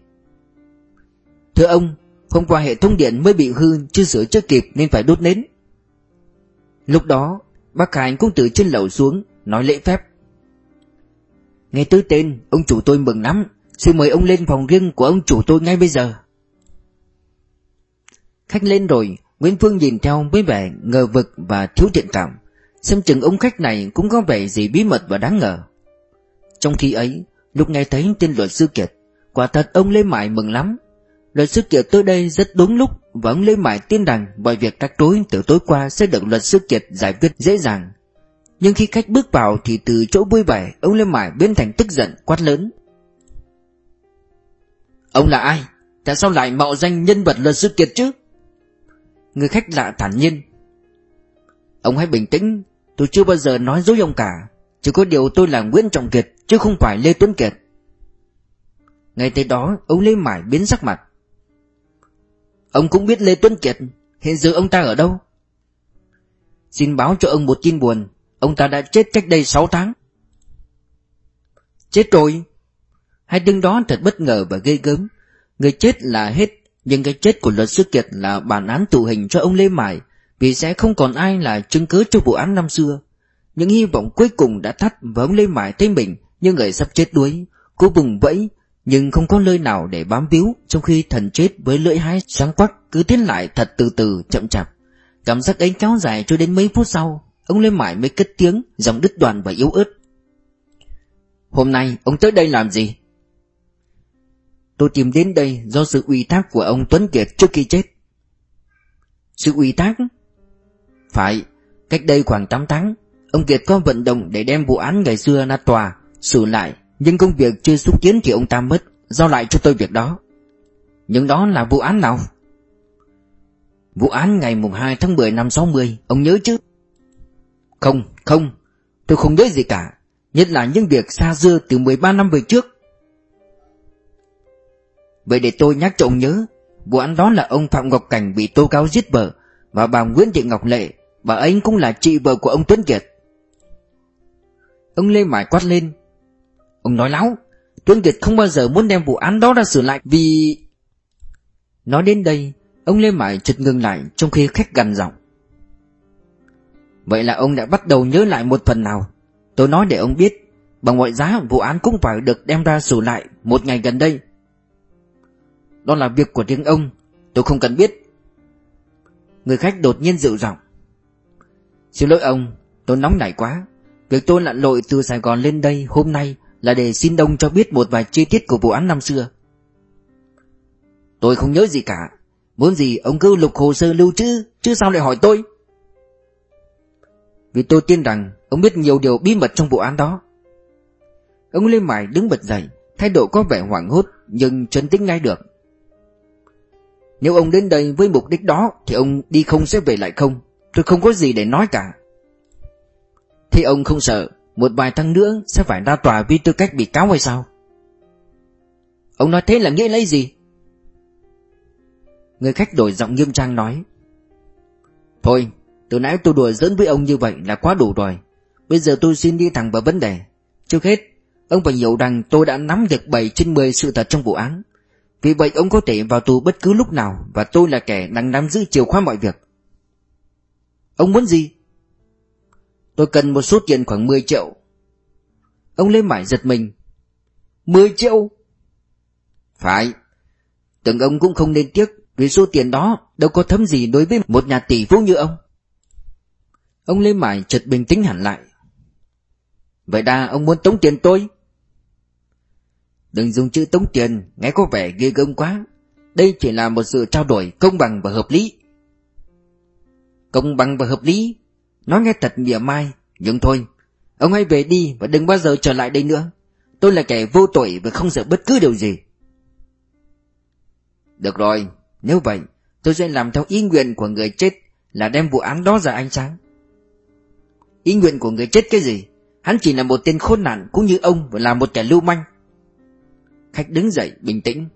Thưa ông, Hôm qua hệ thống điện mới bị hư, Chưa sửa chưa kịp nên phải đốt nến. Lúc đó, Bác Khải cũng từ trên lầu xuống, Nói lễ phép. Nghe tới tên, Ông chủ tôi mừng lắm, Xin mời ông lên phòng riêng của ông chủ tôi ngay bây giờ. Khách lên rồi Nguyễn Phương nhìn theo với vẻ ngờ vực và thiếu thiện cảm, Xem chừng ông khách này cũng có vẻ gì bí mật và đáng ngờ Trong khi ấy, Lúc nghe thấy tên luật sư Kiệt, Quả thật ông Lê Mại mừng lắm Luật sư Kiệt tới đây rất đúng lúc Và ông Lê Mại tin rằng Mọi việc rắc rối từ tối qua sẽ được luật sư Kiệt giải quyết dễ dàng nhưng khi khách bước vào thì từ chỗ vui vẻ, Ông Lê Mại biến thành tức giận, quát lớn Ông là ai? Tại sao lại mạo danh nhân vật luật sư Kiệt chứ? Người khách lạ thản nhiên. Ông hãy bình tĩnh, Tôi chưa bao giờ nói dối ông cả. Chỉ có điều tôi là Nguyễn Trọng Kiệt, Chứ không phải Lê Tuấn Kiệt. Ngay tới đó, ông Lê Mải biến sắc mặt. Ông cũng biết Lê Tuấn Kiệt, Hiện giờ ông ta ở đâu? Xin báo cho ông một tin buồn, Ông ta đã chết cách đây 6 tháng. Chết rồi. Hai tiếng đó thật bất ngờ và ghê gớm. Người chết là hết nhưng cái chết của luật sư Kiệt là bản án tử hình cho ông Lê Mải, Vì sẽ không còn ai là chứng cứ cho vụ án năm xưa. Những hy vọng cuối cùng đã tắt Và ông Lê Mải thấy mình như người sắp chết đuối, Cố vùng vẫy, Nhưng không có nơi nào để bám víu Trong khi thần chết với lưỡi hái sáng quắc Cứ tiến lại thật từ từ, chậm chạp. Cảm giác ấy kéo dài cho đến mấy phút sau, Ông Lê Mải mới cất tiếng, Giọng đứt đoàn và yếu ớt. Hôm nay ông tới đây làm gì? Tôi tìm đến đây Do sự ủy thác của ông Tuấn Kiệt trước khi chết. Sự ủy thác? Phải Cách đây khoảng 8 tháng Ông Kiệt có vận động để đem vụ án ngày xưa ra tòa Xử lại Nhưng công việc chưa xúc tiến thì ông ta mất Giao lại cho tôi việc đó. Nhưng đó là vụ án nào? Vụ án ngày mùng 2 tháng 10 năm 60 Ông nhớ chứ? Không, không, tôi không nhớ gì cả, nhất là những việc xa xưa từ 13 năm về trước. Vậy để tôi nhắc cho ông nhớ, vụ án đó là ông Phạm Ngọc Cảnh bị tố cáo giết vợ, và bà Nguyễn Thị Ngọc Lệ, bà ấy cũng là chị vợ của ông Tuấn Kiệt. Ông Lê Mải quát lên. Ông nói láo, Tuấn Kiệt không bao giờ muốn đem vụ án đó ra xử lại vì... Nói đến đây, ông Lê Mải chợt ngừng lại trong khi khách gần giọng. Vậy là ông đã bắt đầu nhớ lại một phần nào Tôi nói để ông biết Bằng mọi giá vụ án cũng phải được đem ra xử lại Một ngày gần đây đó là việc của riêng ông. Tôi không cần biết. Người khách đột nhiên dịu giọng. Xin lỗi ông, Tôi nóng nảy quá. Việc tôi lặn lội từ Sài Gòn lên đây hôm nay Là để xin ông cho biết một vài chi tiết của vụ án năm xưa. Tôi không nhớ gì cả. Muốn gì ông cứ lục hồ sơ lưu trữ, Chứ sao lại hỏi tôi? Vì tôi tin rằng Ông biết nhiều điều bí mật trong vụ án đó. Ông Lê Mải đứng bật dậy, Thái độ có vẻ hoảng hốt, Nhưng trấn tĩnh ngay được. Nếu ông đến đây với mục đích đó, Thì ông đi không sẽ về lại không? Tôi không có gì để nói cả. Thì ông không sợ Một vài tháng nữa sẽ phải ra tòa vì tư cách bị cáo hay sao? Ông nói thế là nghĩa lấy gì? Người khách đổi giọng nghiêm trang nói, Thôi, Từ nãy tôi đùa giỡn với ông như vậy là quá đủ rồi. Bây giờ tôi xin đi thẳng vào vấn đề. Trước hết, Ông phải hiểu rằng tôi đã nắm được 7 trên 10 sự thật trong vụ án. Vì vậy ông có thể vào tù bất cứ lúc nào Và tôi là kẻ đang nắm giữ chìa khóa mọi việc. Ông muốn gì? Tôi cần một số tiền khoảng 10 triệu. Ông Lê Mải giật mình. 10 triệu? Phải. Tưởng ông cũng không nên tiếc Vì số tiền đó đâu có thấm gì đối với một nhà tỷ phú như ông. Ông Lê Mải chợt bình tĩnh hẳn lại. Vậy đa, ông muốn tống tiền tôi? Đừng dùng chữ tống tiền, Nghe có vẻ ghê gớm quá. Đây chỉ là một sự trao đổi công bằng và hợp lý. Công bằng và hợp lý? Nói nghe thật mỉa mai. Nhưng thôi, Ông hãy về đi và đừng bao giờ trở lại đây nữa. Tôi là kẻ vô tội và không sợ bất cứ điều gì. Được rồi, Nếu vậy, Tôi sẽ làm theo ý nguyện của người chết Là đem vụ án đó ra ánh sáng. Ý nguyện của người chết cái gì? Hắn chỉ là một tên khốn nạn Cũng như ông và là một kẻ lưu manh. Khách đứng dậy bình tĩnh.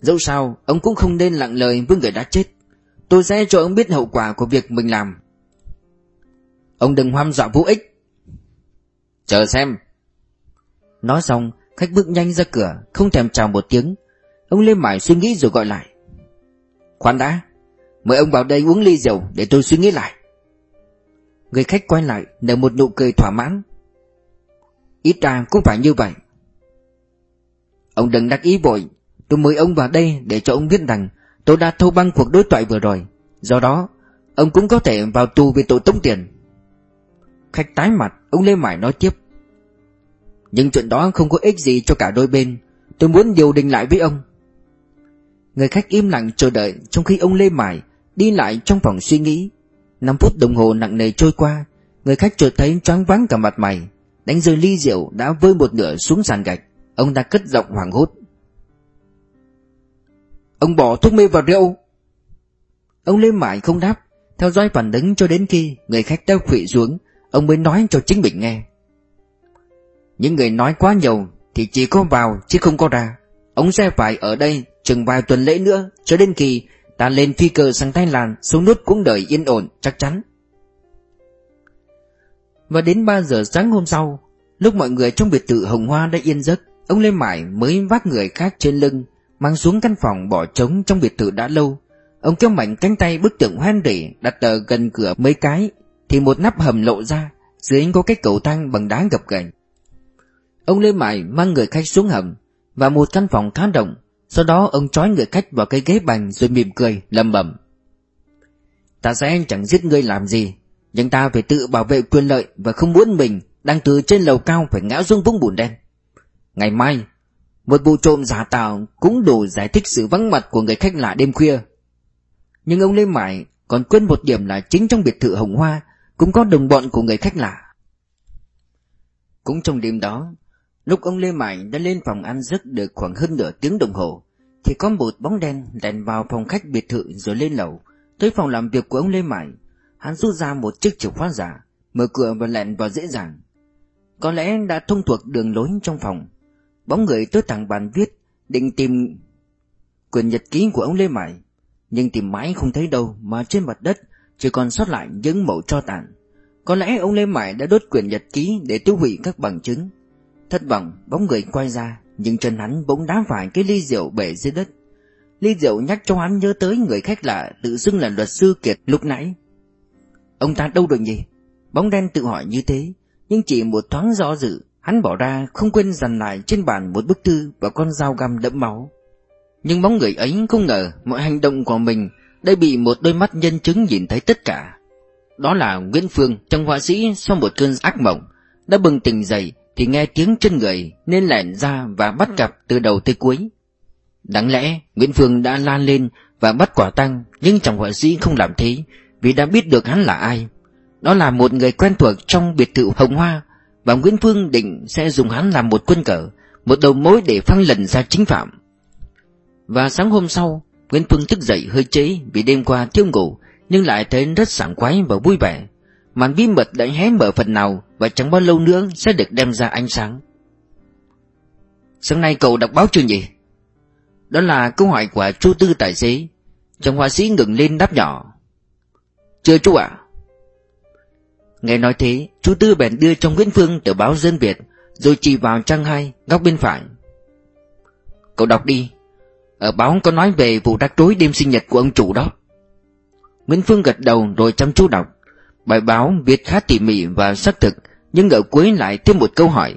Dẫu sao, Ông cũng không nên lặng lời với người đã chết. Tôi sẽ cho ông biết hậu quả của việc mình làm. Ông đừng hoam dọa vô ích. Chờ xem. Nói xong, Khách bước nhanh ra cửa, Không thèm chào một tiếng. Ông Lê Mải suy nghĩ rồi gọi lại. Khoan đã, Mời ông vào đây uống ly rượu Để tôi suy nghĩ lại. Người khách quay lại, nở một nụ cười thỏa mãn. Ít ra cũng phải như vậy. Ông đừng đắc ý vội. Tôi mời ông vào đây để cho ông biết rằng Tôi đã thâu băng cuộc đối thoại vừa rồi. Do đó, Ông cũng có thể vào tù vì tội tống tiền. Khách tái mặt, Ông Lê Mải nói tiếp. Nhưng chuyện đó không có ích gì cho cả đôi bên. Tôi muốn điều đình lại với ông. Người khách im lặng chờ đợi Trong khi ông Lê Mải Đi lại trong phòng suy nghĩ. 5 phút đồng hồ nặng nề trôi qua, Người khách chợt thấy choáng váng cả mặt mày. Đánh rơi ly rượu đã vơi một nửa xuống sàn gạch. Ông ta cất giọng hoảng hốt. Ông bỏ thuốc mê vào rượu. Ông Lê mãi không đáp, Theo dõi phản ứng cho đến khi Người khách đã khụy xuống, Ông mới nói cho chính mình nghe. Những người nói quá nhiều Thì chỉ có vào chứ không có ra. Ông sẽ phải ở đây chừng vài tuần lễ nữa Cho đến khi ta lên phi cơ sang Thái Lan Xuống nút cũng đợi yên ổn, chắc chắn. Và đến 3 giờ sáng hôm sau, Lúc mọi người trong biệt thự Hồng Hoa đã yên giấc Ông Lê Mải mới vác người khác trên lưng, Mang xuống căn phòng bỏ trống trong biệt thự đã lâu. Ông kéo mạnh cánh tay bức tượng hoen rỉ Đặt ở gần cửa mấy cái, Thì một nắp hầm lộ ra, Dưới có cái cầu thang bằng đá gập ghềnh. Ông Lê Mải mang người khách xuống hầm, Và một căn phòng khá rộng, Sau đó ông trói người khách vào cái ghế bành Rồi mỉm cười lầm bẩm. Ta sẽ chẳng giết ngươi làm gì, Nhưng ta phải tự bảo vệ quyền lợi Và không muốn mình đang từ trên lầu cao Phải ngã xuống vũng bùn đen. Ngày mai, Một vụ trộm giả tạo cũng đủ giải thích sự vắng mặt của người khách lạ đêm khuya. Nhưng ông Lê Mải còn quên một điểm là chính trong biệt thự Hồng Hoa Cũng có đồng bọn của người khách lạ. Cũng trong đêm đó, Lúc ông Lê Mải đã lên phòng ăn giấc được khoảng hơn nửa tiếng đồng hồ, Thì có một bóng đen lèn vào phòng khách biệt thự rồi lên lầu. Tới phòng làm việc của ông Lê Mải Hắn rút ra một chiếc chìa khóa giả, Mở cửa và lẹn vào dễ dàng. Có lẽ đã thông thuộc đường lối trong phòng. Bóng người tới thẳng bàn viết, Định tìm quyển nhật ký của ông Lê Mải. Nhưng tìm mãi không thấy đâu, Mà trên mặt đất Chỉ còn sót lại những mẩu cho tàn. Có lẽ ông Lê Mải đã đốt quyển nhật ký Để tiêu hủy các bằng chứng. Thất vọng, bóng người quay ra, Nhưng chân hắn bỗng đá phải cái ly rượu bể dưới đất. Ly rượu nhắc cho hắn nhớ tới người khách lạ Tự xưng là luật sư Kiệt lúc nãy. Ông ta đâu rồi nhỉ? Bóng đen tự hỏi như thế, Nhưng chỉ một thoáng do dự. Hắn bỏ ra không quên dằn lại trên bàn một bức thư và con dao găm đẫm máu. Nhưng bóng người ấy không ngờ mọi hành động của mình đã bị một đôi mắt nhân chứng nhìn thấy tất cả. Đó là Nguyễn Phương, trong họa sĩ sau một cơn ác mộng, đã bừng tỉnh dậy thì nghe tiếng chân người nên lẻn ra và bắt gặp từ đầu tới cuối. Đáng lẽ Nguyễn Phương đã lan lên và bắt quả tăng nhưng chàng họa sĩ không làm thế vì đã biết được hắn là ai. Đó là một người quen thuộc trong biệt thự Hồng Hoa và Nguyễn Phương định sẽ dùng hắn làm một quân cờ, một đầu mối để phăng lần ra chính phạm. Và sáng hôm sau, Nguyễn Phương thức dậy hơi trễ vì đêm qua thiếu ngủ nhưng lại thấy rất sảng khoái và vui vẻ. Màn bí mật đã hé mở phần nào và chẳng bao lâu nữa sẽ được đem ra ánh sáng. Sáng nay cậu đọc báo chưa nhỉ? Đó là câu hỏi của chú Tư tài xế. Chàng họa sĩ ngừng lên đáp nhỏ. Chưa chú ạ. Nghe nói thế, chú Tư bèn đưa cho Nguyễn Phương tờ báo Dân Việt, rồi chỉ vào trang hai, góc bên phải. Cậu đọc đi. Ở báo có nói về vụ rắc rối đêm sinh nhật của ông chủ đó. Nguyễn Phương gật đầu rồi chăm chú đọc. Bài báo viết khá tỉ mỉ và xác thực, nhưng ở cuối lại thêm một câu hỏi.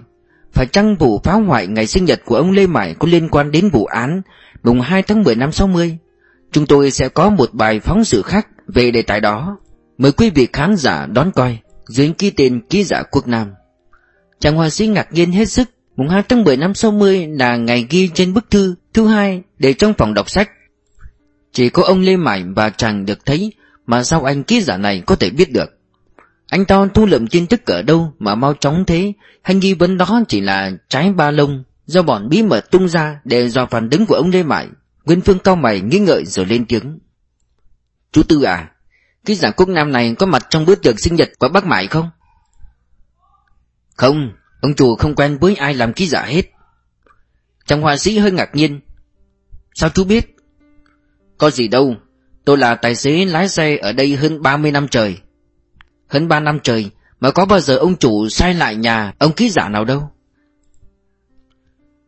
Phải chăng vụ phá hoại ngày sinh nhật của ông Lê Mải có liên quan đến vụ án mùng 2 tháng 10 năm 60? Chúng tôi sẽ có một bài phóng sự khác về đề tài đó. Mời quý vị khán giả đón coi dưới ký tên ký giả quốc Nam. Chàng họa sĩ ngạc nhiên hết sức, mùng 2 tháng 10 năm 60 là ngày ghi trên bức thư thứ hai để trong phòng đọc sách. Chỉ có ông Lê Mải và chàng được thấy mà sao anh ký giả này có thể biết được. Anh ta thu lượm tin tức ở đâu mà mau chóng thế, hay nghi vấn đó chỉ là trái ba lông do bọn bí mật tung ra để dò phản đứng của ông Lê Mải. Nguyên Phương cao mày nghi ngợi rồi lên tiếng. Chú Tư à, ký giả quốc nam này có mặt trong bữa tiệc sinh nhật của bác Mại không? Không, ông chủ không quen với ai làm ký giả hết. Chàng họa sĩ hơi ngạc nhiên. Sao chú biết? Có gì đâu, tôi là tài xế lái xe ở đây hơn 30 năm trời. Hơn 3 năm trời mà có bao giờ ông chủ sai lại nhà ông ký giả nào đâu.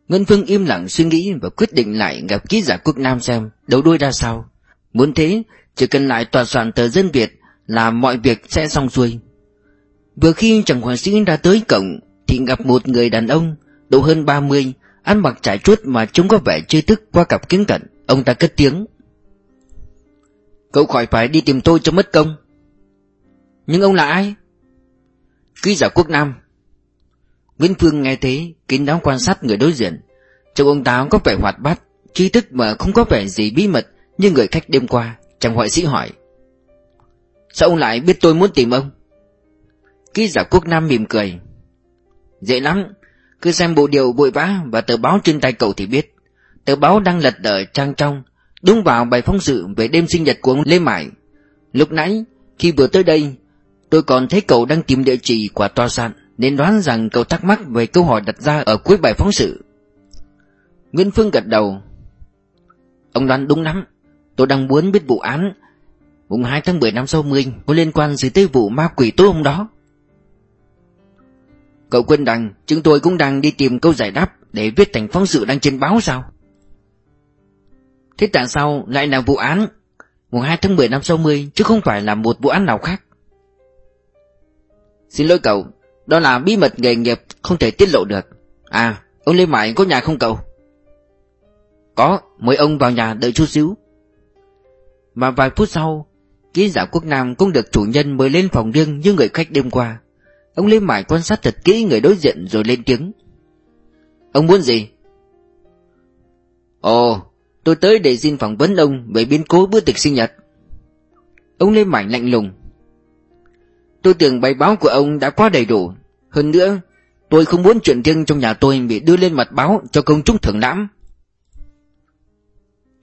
Ngân Phương im lặng suy nghĩ và quyết định lại gặp ký giả quốc Nam xem đầu đuôi ra sao. Muốn thế, chỉ cần lại tòa soạn tờ dân Việt là mọi việc sẽ xong xuôi. Vừa khi chàng hoàng sĩ ra tới cổng thì gặp một người đàn ông độ hơn 30, ăn mặc trải chuốt mà trông có vẻ chơi thức qua cặp kính cận. Ông ta cất tiếng. Cậu khỏi phải đi tìm tôi cho mất công. Nhưng ông là ai? Ký giả quốc Nam. Nguyễn Phương nghe thế, kín đáo quan sát người đối diện. Trông ông ta có vẻ hoạt bát, trí thức mà không có vẻ gì bí mật như người khách đêm qua. Chàng họa sĩ hỏi. Sao ông lại biết tôi muốn tìm ông? Ký giả quốc Nam mỉm cười. Dễ lắm, cứ xem bộ điều vội vã và tờ báo trên tay cậu thì biết. Tờ báo đang lật ở trang trong, đúng vào bài phóng sự về đêm sinh nhật của ông Lê Mại Lúc nãy, khi vừa tới đây, tôi còn thấy cậu đang tìm địa chỉ của tòa soạn, nên đoán rằng cậu thắc mắc về câu hỏi đặt ra ở cuối bài phóng sự. nguyễn Phương gật đầu. Ông đoán đúng lắm, tôi đang muốn biết vụ án mùng 2 tháng 10 năm 60 có liên quan gì tới vụ ma quỷ tối hôm đó. Cậu quên rằng chúng tôi cũng đang đi tìm câu giải đáp để viết thành phóng sự đăng trên báo sao? Thế tại sao lại là vụ án mùng 2 tháng 10 năm 60 chứ không phải là một vụ án nào khác? Xin lỗi cậu, đó là bí mật nghề nghiệp không thể tiết lộ được. À, ông Lê Mại có nhà không cậu? Có, mời ông vào nhà đợi chút xíu mà vài phút sau, ký giả quốc Nam cũng được chủ nhân mời lên phòng riêng như người khách đêm qua. Ông Lê mải quan sát thật kỹ người đối diện rồi lên tiếng. Ông muốn gì? Ồ, tôi tới để xin phỏng vấn ông về biến cố bữa tiệc sinh nhật. Ông Lê Mại lạnh lùng. Tôi tưởng bài báo của ông đã quá đầy đủ. Hơn nữa, tôi không muốn chuyện riêng trong nhà tôi bị đưa lên mặt báo cho công chúng thưởng lãm.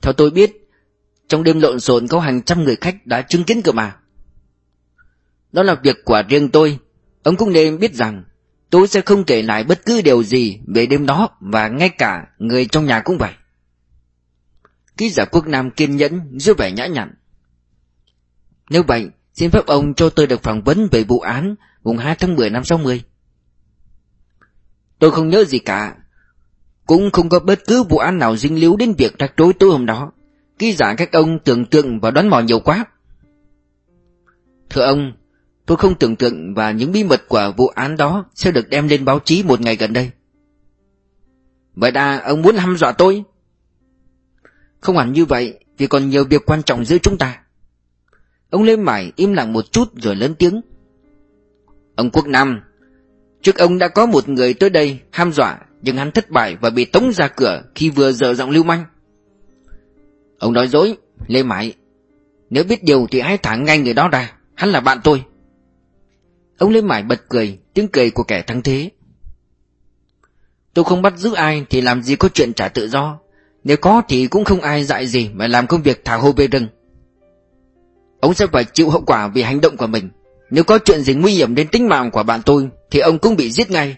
Theo tôi biết, trong đêm lộn xộn có hàng trăm người khách đã chứng kiến cơ mà. Đó là việc của riêng tôi. Ông cũng nên biết rằng tôi sẽ không kể lại bất cứ điều gì về đêm đó và ngay cả người trong nhà cũng vậy. Ký giả quốc Nam kiên nhẫn giữ vẻ nhã nhặn. Nếu vậy, xin phép ông cho tôi được phỏng vấn về vụ án mùng 2 tháng 10 năm 60. Tôi không nhớ gì cả. Cũng không có bất cứ vụ án nào dính líu đến việc rắc rối tối hôm đó. Ký giả các ông tưởng tượng và đoán mò nhiều quá. Thưa ông, Tôi không tưởng tượng và những bí mật của vụ án đó sẽ được đem lên báo chí một ngày gần đây. Vậy đa ông muốn hăm dọa tôi? Không hẳn như vậy, vì còn nhiều việc quan trọng giữa chúng ta. Ông Lê Mải im lặng một chút rồi lớn tiếng. Ông Quốc Nam, trước ông đã có một người tới đây ham dọa, nhưng hắn thất bại và bị tống ra cửa khi vừa dở giọng lưu manh. Ông nói dối, Lê Mải. Nếu biết điều thì hãy thả ngay người đó ra, hắn là bạn tôi. Ông Lê Mải bật cười, tiếng cười của kẻ thắng thế. Tôi không bắt giữ ai thì làm gì có chuyện trả tự do. Nếu có thì cũng không ai dạy gì mà làm công việc thả hô bê rừng. Ông sẽ phải chịu hậu quả vì hành động của mình. Nếu có chuyện gì nguy hiểm đến tính mạng của bạn tôi thì ông cũng bị giết ngay.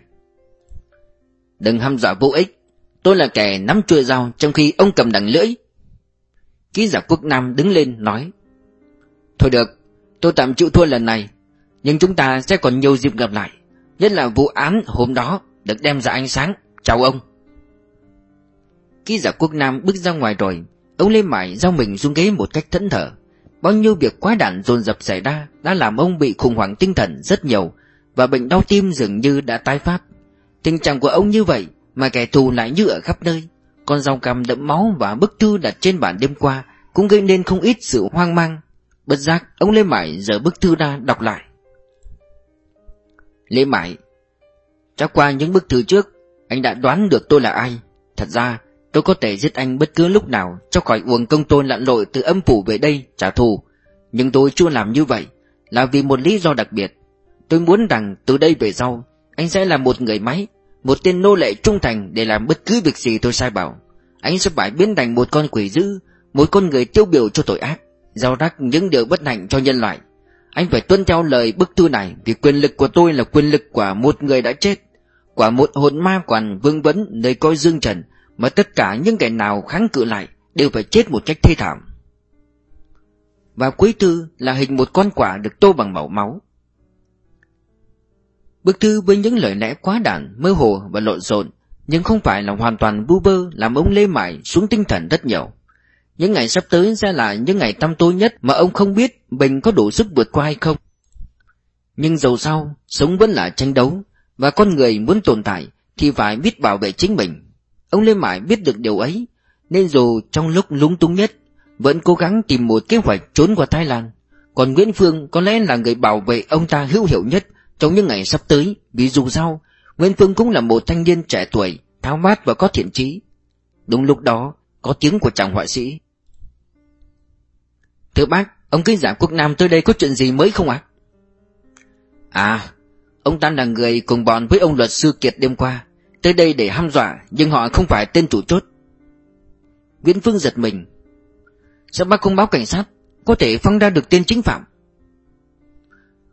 Đừng hăm dọa vô ích. Tôi là kẻ nắm chuôi dao trong khi ông cầm đằng lưỡi. Ký giả quốc Nam đứng lên nói. Thôi được, tôi tạm chịu thua lần này. Nhưng chúng ta sẽ còn nhiều dịp gặp lại. Nhất là vụ án hôm đó được đem ra ánh sáng. Chào ông. Ký giả quốc Nam bước ra ngoài rồi. Ông Lê Mải giao mình xuống ghế một cách thẫn thờ. Bao nhiêu việc quá đản dồn dập xảy ra đã làm ông bị khủng hoảng tinh thần rất nhiều và bệnh đau tim dường như đã tái phát. Tình trạng của ông như vậy mà kẻ thù lại như ở khắp nơi. Con dao cam đẫm máu và bức thư đặt trên bàn đêm qua cũng gây nên không ít sự hoang mang. Bất giác, ông Lê Mải giờ bức thư ra đọc lại. Lê Mải Chắc qua những bức thư trước, anh đã đoán được tôi là ai. Thật ra, tôi có thể giết anh bất cứ lúc nào cho khỏi uổng công tôi lặn lội từ âm phủ về đây trả thù. Nhưng tôi chưa làm như vậy, là vì một lý do đặc biệt. Tôi muốn rằng từ đây về sau, anh sẽ là một người máy, một tên nô lệ trung thành để làm bất cứ việc gì tôi sai bảo. Anh sẽ phải biến thành một con quỷ dữ, một con người tiêu biểu cho tội ác, giao rắc những điều bất hạnh cho nhân loại. Anh phải tuân theo lời bức thư này vì quyền lực của tôi là quyền lực của một người đã chết, của một hồn ma quản vương vấn nơi coi dương trần mà tất cả những kẻ nào kháng cự lại đều phải chết một cách thê thảm. Và cuối thư là hình một con quả được tô bằng màu máu. Bức thư với những lời lẽ quá đản, mơ hồ và lộn xộn, nhưng không phải là hoàn toàn bu bơ làm ông Lê Mải xuống tinh thần rất nhiều. Những ngày sắp tới sẽ là những ngày tăm tối nhất mà ông không biết mình có đủ sức vượt qua hay không. Nhưng dầu sao, sống vẫn là tranh đấu, và con người muốn tồn tại thì phải biết bảo vệ chính mình. Ông Lê Mải biết được điều ấy, nên dù trong lúc lúng túng nhất, vẫn cố gắng tìm một kế hoạch trốn qua Thái Lan. Còn Nguyễn Phương có lẽ là người bảo vệ ông ta hữu hiệu nhất trong những ngày sắp tới, vì dù sao, Nguyễn Phương cũng là một thanh niên trẻ tuổi, tháo mát và có thiện trí. Đúng lúc đó, có tiếng của chàng họa sĩ. Thưa bác, ông ký giả quốc Nam tới đây có chuyện gì mới không ạ? À, ông ta là người cùng bọn với ông luật sư Kiệt đêm qua, tới đây để hăm dọa, nhưng họ không phải tên chủ chốt. Nguyễn Phương giật mình. Sao bác không báo cảnh sát, có thể phăng ra được tên chính phạm?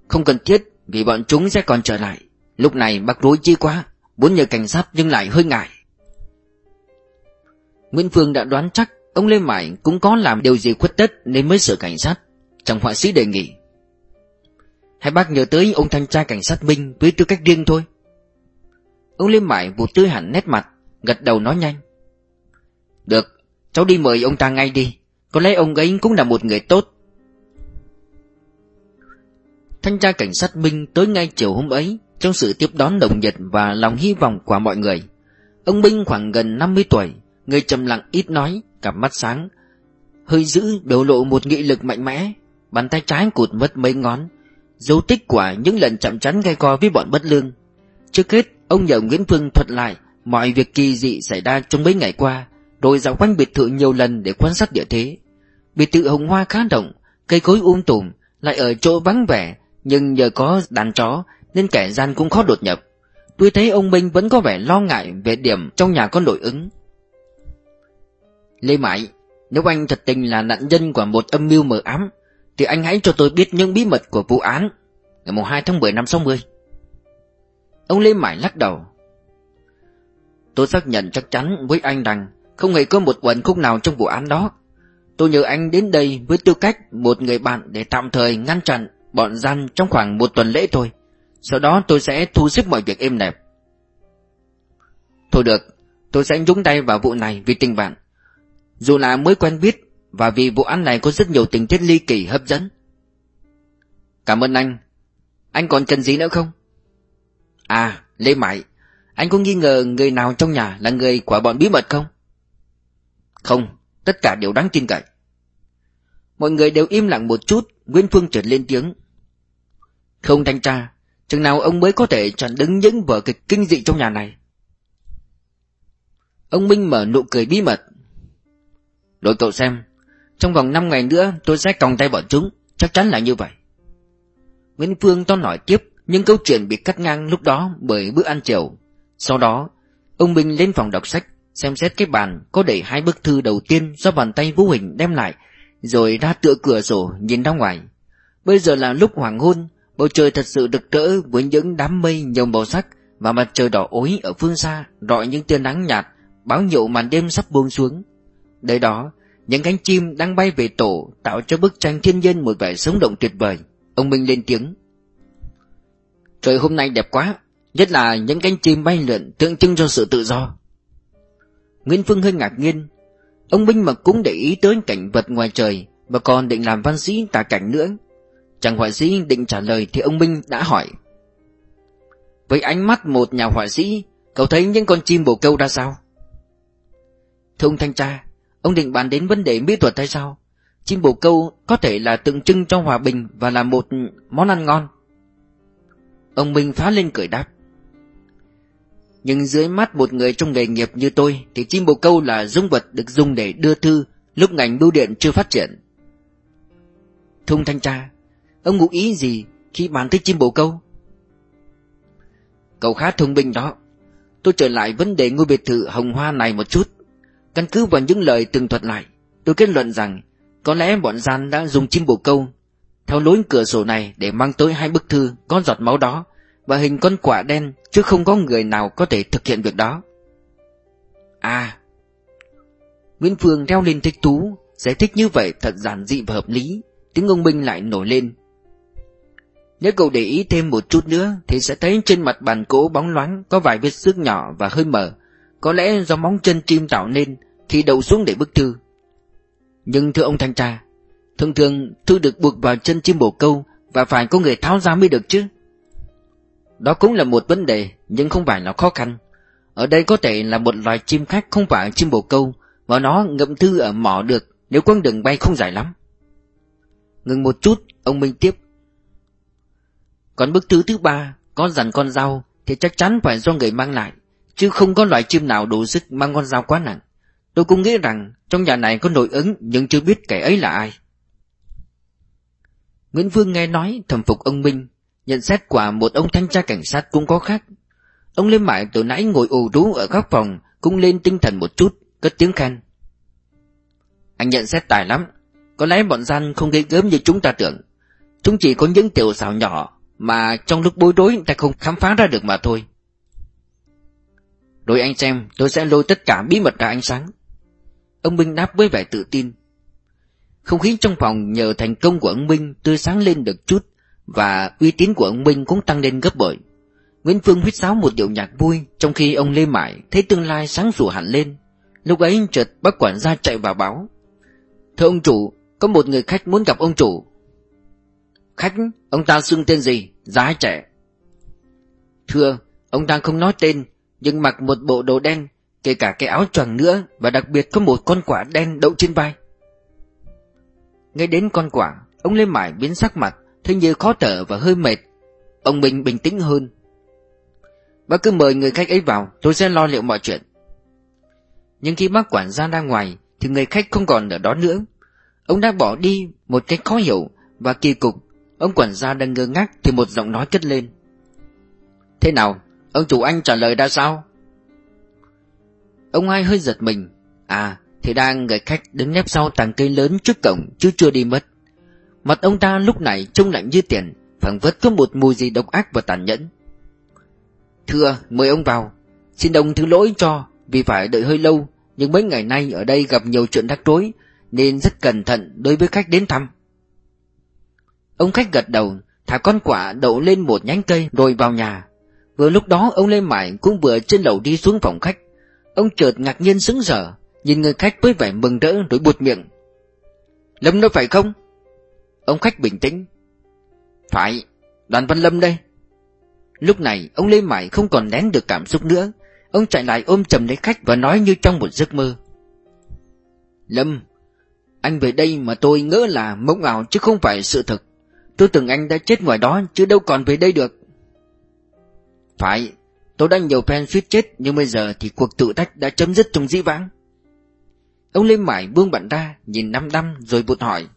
Không cần thiết, vì bọn chúng sẽ còn trở lại. Lúc này bác rối chi quá, muốn nhờ cảnh sát nhưng lại hơi ngại. Nguyễn Phương đã đoán chắc ông Lê Mải cũng có làm điều gì khuất tất nên mới sửa cảnh sát. Chàng họa sĩ đề nghị. Hai bác nhớ tới ông thanh tra cảnh sát Minh với tư cách riêng thôi. Ông Lê Mải vụt tươi hẳn nét mặt, gật đầu nói nhanh. Được, cháu đi mời ông ta ngay đi. Có lẽ ông ấy cũng là một người tốt. Thanh tra cảnh sát binh tới ngay chiều hôm ấy trong sự tiếp đón nồng nhiệt và lòng hy vọng của mọi người. Ông binh khoảng gần 50 tuổi, người trầm lặng ít nói, cặp mắt sáng, hơi giữ biểu lộ một nghị lực mạnh mẽ, bàn tay trái cụt mất mấy ngón, dấu tích của những lần chạm chắn gai co với bọn bất lương. Trước hết, ông nhờ Nguyễn Phương thuật lại mọi việc kỳ dị xảy ra trong mấy ngày qua, rồi dạo quanh biệt thự nhiều lần để quan sát địa thế. Biệt thự hồng hoa khá rộng, cây cối um tùm, lại ở chỗ vắng vẻ, nhưng nhờ có đàn chó nên kẻ gian cũng khó đột nhập. Tôi thấy ông Minh vẫn có vẻ lo ngại về điểm trong nhà có nội ứng. Lê Mãi, nếu anh thật tình là nạn nhân của một âm mưu mờ ám, thì anh hãy cho tôi biết những bí mật của vụ án ngày 2 tháng 10 năm 60. Ông Lê Mãi lắc đầu. Tôi xác nhận chắc chắn với anh rằng không hề có một quần khúc nào trong vụ án đó. Tôi nhờ anh đến đây với tư cách một người bạn để tạm thời ngăn chặn bọn gian trong khoảng một tuần lễ thôi. Sau đó tôi sẽ thu xếp mọi việc êm đẹp. Thôi được, tôi sẽ nhúng tay vào vụ này vì tình bạn. Dù là mới quen biết và vì vụ án này có rất nhiều tình tiết ly kỳ hấp dẫn. Cảm ơn anh. Anh còn cần gì nữa không? À, Lê Mại, anh có nghi ngờ người nào trong nhà là người của bọn bí mật không? Không, tất cả đều đáng tin cậy. Mọi người đều im lặng một chút, Nguyễn Phương trở lên tiếng. Không thanh tra, chừng nào ông mới có thể chọn đứng những vở kịch kinh dị trong nhà này. Ông Minh mở nụ cười bí mật. Đội cậu xem, trong vòng 5 ngày nữa tôi sẽ còng tay bọn chúng, chắc chắn là như vậy. Nguyễn Phương to nói tiếp, nhưng câu chuyện bị cắt ngang lúc đó bởi bữa ăn chiều. Sau đó, ông Minh lên phòng đọc sách, xem xét cái bàn có để hai bức thư đầu tiên do bàn tay Vũ Hình đem lại, rồi ra tựa cửa sổ nhìn ra ngoài. Bây giờ là lúc hoàng hôn, bầu trời thật sự rực rỡ với những đám mây nhiều màu sắc và mặt trời đỏ ối ở phương xa rọi những tia nắng nhạt báo hiệu màn đêm sắp buông xuống. Đây đó, những cánh chim đang bay về tổ tạo cho bức tranh thiên nhiên một vẻ sống động tuyệt vời. Ông Minh lên tiếng. Trời hôm nay đẹp quá, nhất là những cánh chim bay lượn tượng trưng cho sự tự do. Nguyễn Phương hơi ngạc nhiên. Ông Minh mà cũng để ý tới cảnh vật ngoài trời và còn định làm văn sĩ tả cảnh nữa. Chàng họa sĩ định trả lời thì ông Minh đã hỏi. Với ánh mắt một nhà họa sĩ, cậu thấy những con chim bồ câu ra sao? Thưa ông thanh tra, ông định bàn đến vấn đề mỹ thuật hay sao? Chim bồ câu có thể là tượng trưng cho hòa bình và là một món ăn ngon. Ông Minh phá lên cười đáp. Nhưng dưới mắt một người trong nghề nghiệp như tôi thì chim bồ câu là dung vật được dùng để đưa thư lúc ngành bưu điện chưa phát triển. Thung thanh tra, ông ngụ ý gì khi bàn tới chim bồ câu? Cậu khá thông minh đó. Tôi trở lại vấn đề ngôi biệt thự hồng hoa này một chút. Căn cứ vào những lời từng thuật lại, tôi kết luận rằng có lẽ bọn gian đã dùng chim bồ câu theo lối cửa sổ này để mang tới hai bức thư có giọt máu đó và hình con quả đen chứ không có người nào có thể thực hiện việc đó. À, Nguyễn Phương reo lên thích thú, giải thích như vậy thật giản dị và hợp lý, tiếng ông Minh lại nổi lên. Nếu cậu để ý thêm một chút nữa thì sẽ thấy trên mặt bàn gỗ bóng loáng có vài vết xước nhỏ và hơi mở, có lẽ do móng chân chim tạo nên khi đậu xuống để bức thư. Nhưng thưa ông thanh tra, thường thường thư được buộc vào chân chim bồ câu và phải có người tháo ra mới được chứ. Đó cũng là một vấn đề nhưng không phải là khó khăn. Ở đây có thể là một loài chim khác không phải chim bồ câu và nó ngậm thư ở mỏ được nếu quãng đường bay không dài lắm. Ngừng một chút, ông Minh tiếp. Còn bức thứ thứ ba, có dàn con dao thì chắc chắn phải do người mang lại, chứ không có loài chim nào đủ sức mang con dao quá nặng. Tôi cũng nghĩ rằng trong nhà này có nội ứng nhưng chưa biết kẻ ấy là ai. Nguyễn Vương nghe nói thầm phục ông Minh, nhận xét quả một ông thanh tra cảnh sát cũng có khác. Ông Lê Mại từ nãy ngồi ù rú ở góc phòng cũng lên tinh thần một chút, cất tiếng khen. Anh nhận xét tài lắm, có lẽ bọn gian không gây gớm như chúng ta tưởng. Chúng chỉ có những tiểu xảo nhỏ mà trong lúc bối rối ta không khám phá ra được mà thôi. Rồi anh xem, tôi sẽ lôi tất cả bí mật ra ánh sáng. Ông Minh đáp với vẻ tự tin. Không khí trong phòng nhờ thành công của ông Minh tươi sáng lên được chút và uy tín của ông Minh cũng tăng lên gấp bội. Nguyễn Phương huyết sáo một điệu nhạc vui trong khi ông Lê Mại thấy tương lai sáng rủ hẳn lên. Lúc ấy chợt bác quản gia chạy vào báo. Thưa ông chủ, có một người khách muốn gặp ông chủ. Khách, ông ta xưng tên gì, Giá trẻ? Thưa, ông ta không nói tên, nhưng mặc một bộ đồ đen, kể cả cái áo choàng nữa và đặc biệt có một con quả đen đậu trên vai. nghe đến con quả, ông Lê Mải biến sắc mặt, thấy như khó thở và hơi mệt. Ông Bình bình tĩnh hơn. Bác cứ mời người khách ấy vào, tôi sẽ lo liệu mọi chuyện. Nhưng khi bác quản gia ra ngoài, thì người khách không còn ở đó nữa. Ông đã bỏ đi một cách khó hiểu và kỳ cục. Ông quản gia đang ngơ ngác thì một giọng nói cất lên. Thế nào, ông chủ anh trả lời ra sao? Ông ai hơi giật mình. À, thì đang người khách đứng nép sau tàng cây lớn trước cổng chứ chưa đi mất. Mặt ông ta lúc này trông lạnh như tiền, phảng vất có một mùi gì độc ác và tàn nhẫn. Thưa, mời ông vào. Xin ông thứ lỗi cho vì phải đợi hơi lâu, nhưng mấy ngày nay ở đây gặp nhiều chuyện rắc rối, nên rất cẩn thận đối với khách đến thăm. Ông khách gật đầu, thả con quả đậu lên một nhánh cây rồi vào nhà. Vừa lúc đó ông Lê Mải cũng vừa trên lầu đi xuống phòng khách. Ông chợt ngạc nhiên sững sờ, nhìn người khách với vẻ mừng rỡ rồi buột miệng. Lâm nói phải không? Ông khách bình tĩnh. Phải, Đoàn Văn Lâm đây Lúc này ông Lê Mải không còn nén được cảm xúc nữa Ông chạy lại ôm chầm lấy khách và nói như trong một giấc mơ Lâm Anh về đây mà tôi ngỡ là mộng ảo chứ không phải sự thật Tôi tưởng anh đã chết ngoài đó, chứ đâu còn về đây được. Phải, Tôi đã nhiều fan suýt chết, Nhưng bây giờ thì cuộc tự tách đã chấm dứt trong dĩ vãng. Ông Lê Mải buông bạn ra, Nhìn năm năm rồi bụt hỏi.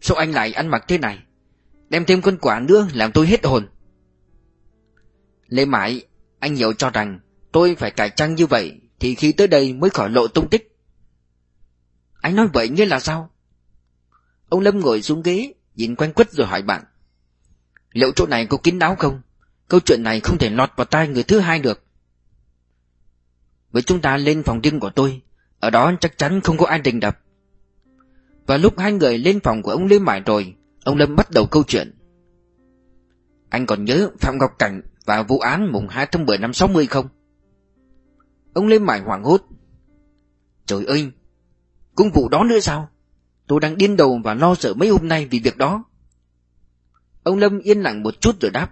Sao anh lại ăn mặc thế này? Đem thêm con quả nữa, làm tôi hết hồn. Lê Mãi Anh hiểu cho rằng Tôi phải cải trang như vậy, Thì khi tới đây mới khỏi lộ tung tích. Anh nói vậy nghĩa là sao? Ông Lâm ngồi xuống ghế Nhìn quanh quất rồi hỏi bạn, Liệu chỗ này có kín đáo không? Câu chuyện này không thể lọt vào tai người thứ hai được. Với chúng ta lên phòng riêng của tôi, Ở đó chắc chắn không có ai đình đập. Và lúc hai người lên phòng của ông Lê Mải rồi, Ông Lâm bắt đầu câu chuyện. Anh còn nhớ Phạm Ngọc Cảnh Và vụ án mùng 2 tháng 10 năm 60 không? Ông Lê Mải hoảng hốt. Trời ơi, Cũng vụ đó nữa sao? Tôi đang điên đầu và lo sợ mấy hôm nay vì việc đó. Ông Lâm yên lặng một chút rồi đáp.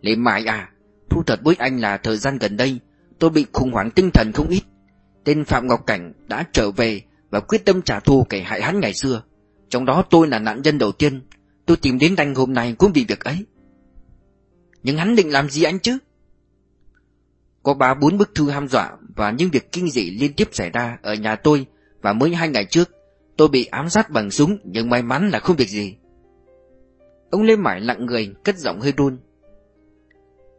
Lê Mai à Thu thật với anh là thời gian gần đây, Tôi bị khủng hoảng tinh thần không ít. Tên Phạm Ngọc Cảnh đã trở về Và quyết tâm trả thù kẻ hại hắn ngày xưa. Trong đó tôi là nạn nhân đầu tiên. Tôi tìm đến anh hôm nay cũng vì việc ấy. Nhưng hắn định làm gì anh chứ? Có ba bốn bức thư ham dọa Và những việc kinh dị liên tiếp xảy ra Ở nhà tôi Và mới hai ngày trước. Tôi bị ám sát bằng súng, Nhưng may mắn là không việc gì. Ông Lê Mải lặng người, Cất giọng hơi run.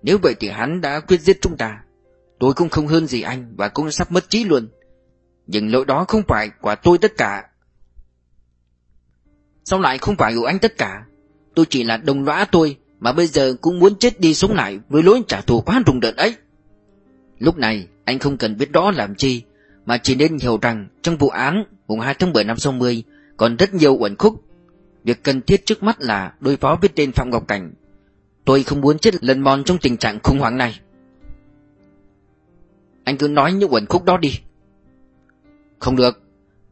Nếu vậy thì hắn đã quyết giết chúng ta. Tôi cũng không hơn gì anh Và cũng sắp mất trí luôn. Nhưng lỗi đó không phải của tôi tất cả. Sao lại không phải của anh tất cả? Tôi chỉ là đồng lõa tôi Mà bây giờ cũng muốn chết đi sống lại Với lối trả thù quá rùng đợt ấy. Lúc này, anh không cần biết đó làm chi mà chỉ nên hiểu rằng Trong vụ án, mùng 2 tháng 7 năm 60 Còn rất nhiều uẩn khúc. Việc cần thiết trước mắt là đối phó với tên Phạm Ngọc Cảnh. Tôi không muốn chết lần mòn trong tình trạng khủng hoảng này. Anh cứ nói những uẩn khúc đó đi. Không được,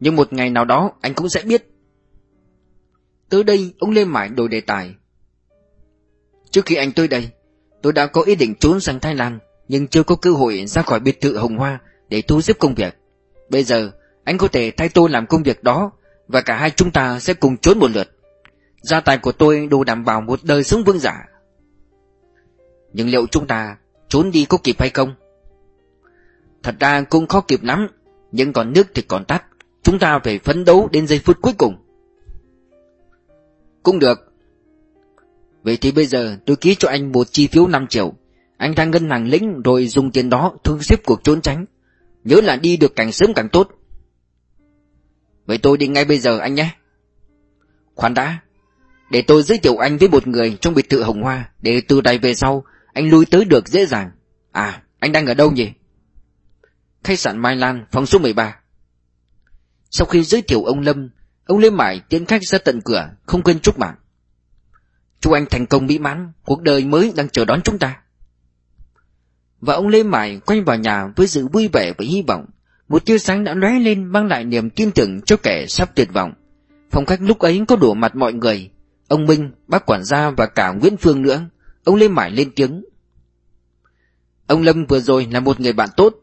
Nhưng một ngày nào đó anh cũng sẽ biết. Tới đây, ông Lê Mãi đổi đề tài. Trước khi anh tới đây, Tôi đã có ý định trốn sang Thái Lan, Nhưng chưa có cơ hội ra khỏi biệt thự Hồng Hoa Để thu xếp công việc. Bây giờ, anh có thể thay tôi làm công việc đó, Và cả hai chúng ta sẽ cùng trốn một lượt. Gia tài của tôi đủ đảm bảo một đời sống vương giả. Nhưng liệu chúng ta trốn đi có kịp hay không? Thật ra cũng khó kịp lắm, Nhưng còn nước thì còn tắt. Chúng ta phải phấn đấu đến giây phút cuối cùng. Cũng được. Vậy thì bây giờ tôi ký cho anh một chi phiếu 5 triệu. Anh ra ngân hàng lĩnh rồi dùng tiền đó thu xếp cuộc trốn tránh. Nhớ là đi được càng sớm càng tốt. Vậy tôi đi ngay bây giờ anh nhé. Khoan đã, Để tôi giới thiệu anh với một người trong biệt thự Hồng Hoa, Để từ đây về sau, Anh lui tới được dễ dàng. À anh đang ở đâu nhỉ? Khách sạn Mai Lan, phòng số 13 Sau khi giới thiệu ông Lâm, Ông Lê Mải tiến khách ra tận cửa, Không quên chúc mừng. Chúc anh thành công mỹ mãn, Cuộc đời mới đang chờ đón chúng ta. Và ông Lê Mải quay vào nhà Với sự vui vẻ và hy vọng. Một tia sáng đã lóe lên Mang lại niềm tin tưởng cho kẻ sắp tuyệt vọng. Phòng khách lúc ấy có đủ mặt mọi người. Ông Minh, bác quản gia và cả Nguyễn Phương nữa. Ông Lê Mải lên tiếng. Ông Lâm vừa rồi là một người bạn tốt.